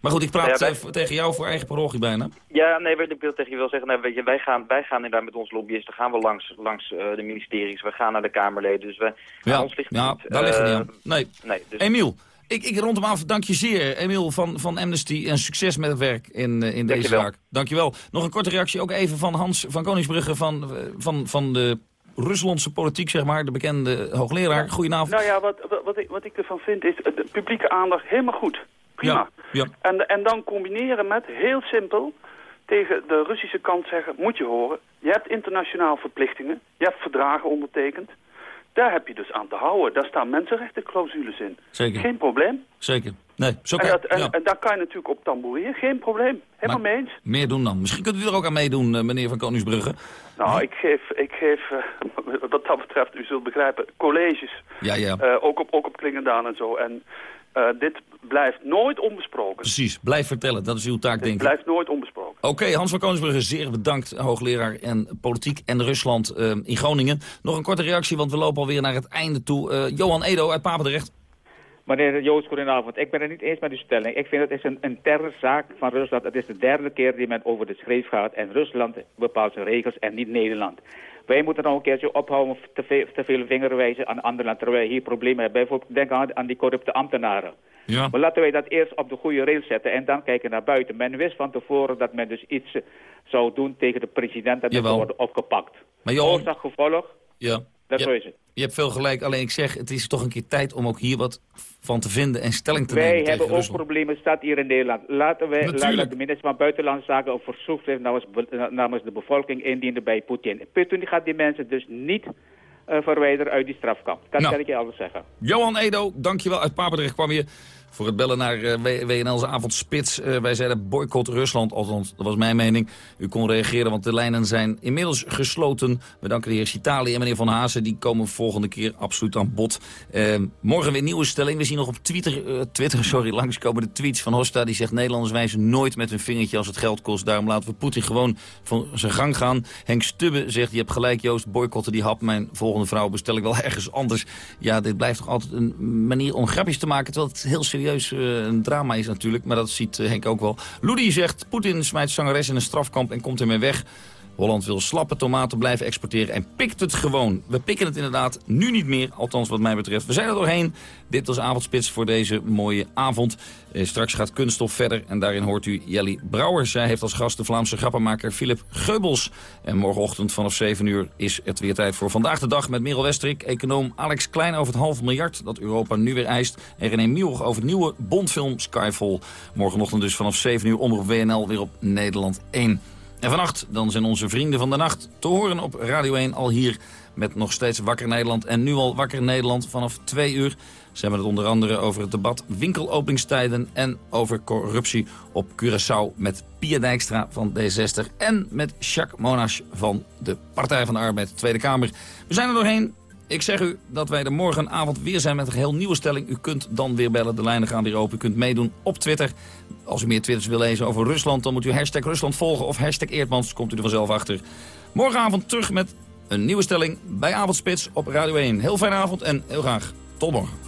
Maar goed, ik praat Ja, wij- eh, voor- tegen jou voor eigen parochie bijna. Ja, nee, wat ik wil tegen je wel zeggen, nou, weet je, wij, gaan, wij gaan inderdaad met onze lobbyisten gaan we langs, langs eh, de ministeries, we gaan naar de Kamerleden, dus wij, Ja, ons ligt ja niet. daar ligt het niet Eh, aan. Nee. nee dus, Emiel, Ik, ik rond hem af. Dank je zeer, Emiel van, van Amnesty. En succes met het werk in, in deze zaak. Dank je wel. Nog een korte reactie ook even van Hans van Koningsbrugge van, van, van de Ruslandse politiek, zeg maar. De bekende hoogleraar. Goedenavond. Nou ja, wat, wat, wat, ik, wat ik ervan vind is de publieke aandacht helemaal goed. Prima. Ja, ja. En, en dan combineren met, heel simpel, tegen de Russische kant zeggen, moet je horen, je hebt internationaal verplichtingen, je hebt verdragen ondertekend. Daar heb je dus aan te houden. Daar staan mensenrechtenclausules in. Zeker. Geen probleem. Zeker. Nee, zo En, kan dat, en, ja. en daar kan je natuurlijk op tamboureren. Geen probleem. Helemaal mee eens. Meer doen dan. Misschien kunt u er ook aan meedoen, eh, meneer van Koningsbrugge. Nou, ik geef, ik geef eh, wat dat betreft, u zult begrijpen, colleges. Ja, ja. Eh, ook, op, ook op Klingendaan en zo. En eh, dit blijft nooit onbesproken. Precies. Blijf vertellen. Dat is uw taak, denk ik. Blijft nooit onbesproken. Oké, Hans van Koningsbrugge, zeer bedankt. Hoogleraar en politiek en Rusland eh, in Groningen. Nog een korte reactie, want we lopen alweer naar het einde toe. Eh, Johan Edo uit Papendrecht. Meneer Joost, goedenavond. Ik ben het niet eens met uw stelling. Ik vind het is een interne zaak van Rusland. Het is de derde keer die men over de schreef gaat. En Rusland bepaalt zijn regels en niet Nederland. Wij moeten nog een keertje ophouden te veel, te veel vingerwijzen aan andere landen. Terwijl wij hier problemen hebben. Bijvoorbeeld denk aan, aan die corrupte ambtenaren. Ja. Maar laten wij dat eerst op de goede rails zetten en dan kijken naar buiten. Men wist van tevoren dat men dus iets eh, zou doen tegen de president en dat zou worden opgepakt. Maar Johan- Oorzaak, gevolg, Ja. dat je, zo is het. Je hebt veel gelijk, alleen ik zeg, het is toch een keer tijd om ook hier wat van te vinden en stelling te Wij nemen tegen hebben ook Rusland. problemen, staat hier in Nederland. Laten wij Natuurlijk. laten de minister van Buitenlandse Zaken een namens, be- namens de bevolking indienen bij Poetin. Poetin gaat die mensen dus niet eh, verwijderen uit die strafkamp. Dat Nou. kan ik je alles zeggen. Johan Edo, dankjewel. Uit Papendrecht kwam je voor het bellen naar eh, WNL's avondspits. Eh, wij zeiden boycott Rusland, althans, dat was mijn mening. U kon reageren, want de lijnen zijn inmiddels gesloten. We danken de heer Citali en meneer Van Hazen. Die komen volgende keer absoluut aan bod. Eh, morgen weer een nieuwe stelling. We zien nog op Twitter, Twitter sorry, langskomen de tweets van Hosta. Die zegt, Nederlanders wijzen nooit met hun vingertje als het geld kost. Daarom laten we Poetin gewoon van zijn gang gaan. Henk Stubbe zegt, je hebt gelijk Joost, boycotten die hap. Mijn volgende vrouw bestel ik wel ergens anders. Ja, dit blijft toch altijd een manier om grapjes te maken. Terwijl het heel serieus eh, een drama is natuurlijk. Maar dat ziet eh, Henk ook wel. Loedi zegt, Poetin smijt zangeres in een strafkamp en komt ermee weg. Holland wil slappe tomaten blijven exporteren en pikt het gewoon. We pikken het inderdaad nu niet meer, althans wat mij betreft. We zijn er doorheen. Dit was Avondspits voor deze mooie avond. Eh, straks gaat Kunststof verder en daarin hoort u Jelly Brouwer. Zij heeft als gast de Vlaamse grappenmaker Philip Geubels. En morgenochtend vanaf 7 uur is het weer tijd voor Vandaag de Dag... met Merel Westrik, econoom Alex Klein over het half miljard... dat Europa nu weer eist. En René Mioch over het nieuwe Bondfilm Skyfall. Morgenochtend dus vanaf 7 uur onder WNL weer op Nederland 1. En vannacht dan zijn onze vrienden van de nacht te horen op Radio 1 al hier met nog steeds Wakker Nederland. En nu al Wakker Nederland vanaf 2 uur. Ze hebben het onder andere over het debat winkelopeningstijden en over corruptie op Curaçao met Pia Dijkstra van D60 en met Jacques Monash van de Partij van de Arbeid Tweede Kamer. We zijn er doorheen. Ik zeg u dat wij er morgenavond weer zijn met een heel nieuwe stelling. U kunt dan weer bellen, de lijnen gaan weer open. U kunt meedoen op Twitter. Als u meer Twitters wil lezen over Rusland... dan moet u hashtag Rusland volgen of hashtag Eerdmans. Komt u er vanzelf achter. Morgenavond terug met een nieuwe stelling bij Avondspits op Radio 1. Heel fijne avond en heel graag tot morgen.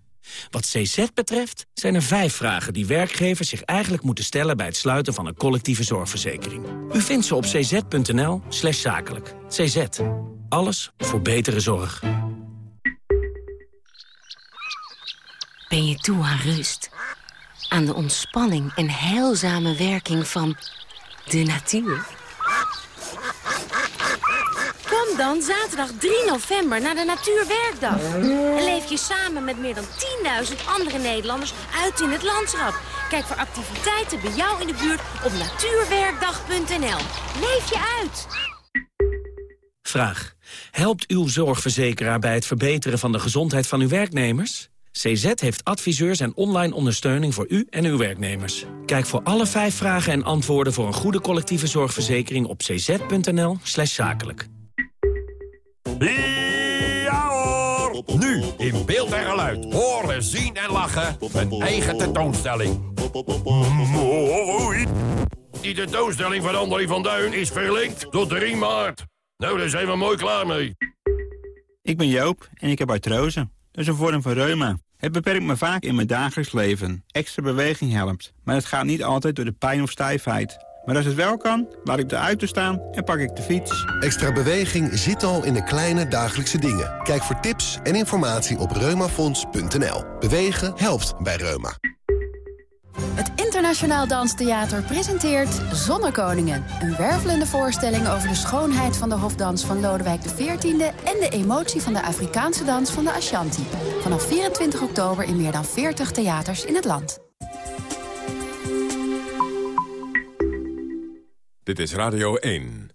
Wat CZ betreft zijn er vijf vragen die werkgevers zich eigenlijk moeten stellen... bij het sluiten van een collectieve zorgverzekering. U vindt ze op cz.nl slash zakelijk. CZ. Alles voor betere zorg. Ben je toe aan rust? Aan de ontspanning en heilzame werking van de natuur? Kom dan zaterdag 3 november naar de Natuurwerkdag. En leef je samen met meer dan 10.000 andere Nederlanders uit in het landschap. Kijk voor activiteiten bij jou in de buurt op natuurwerkdag.nl. Leef je uit! Vraag. Helpt uw zorgverzekeraar bij het verbeteren van de gezondheid van uw werknemers? CZ heeft adviseurs en online ondersteuning voor u en uw werknemers. Kijk voor alle vijf vragen en antwoorden voor een goede collectieve zorgverzekering op cz.nl zakelijk. In beeld en geluid. Horen, zien en lachen. Een eigen tentoonstelling. Mooi. Die tentoonstelling van André van Duin is verlinkt tot 3 maart. Nou, daar zijn we mooi klaar mee. Ik ben Joop en ik heb artrose. Dat is een vorm van reuma. Het beperkt me vaak in mijn dagelijks leven. Extra beweging helpt, maar het gaat niet altijd door de pijn of stijfheid. Maar als het wel kan, laat ik de auto staan en pak ik de fiets. Extra beweging zit al in de kleine dagelijkse dingen. Kijk voor tips en informatie op reumafonds.nl. Bewegen helpt bij Reuma. Het Internationaal Danstheater presenteert Zonnekoningen. Een wervelende voorstelling over de schoonheid van de hofdans van Lodewijk XIV... en de emotie van de Afrikaanse dans van de Ashanti. Vanaf 24 oktober in meer dan 40 theaters in het land. Dit is Radio 1.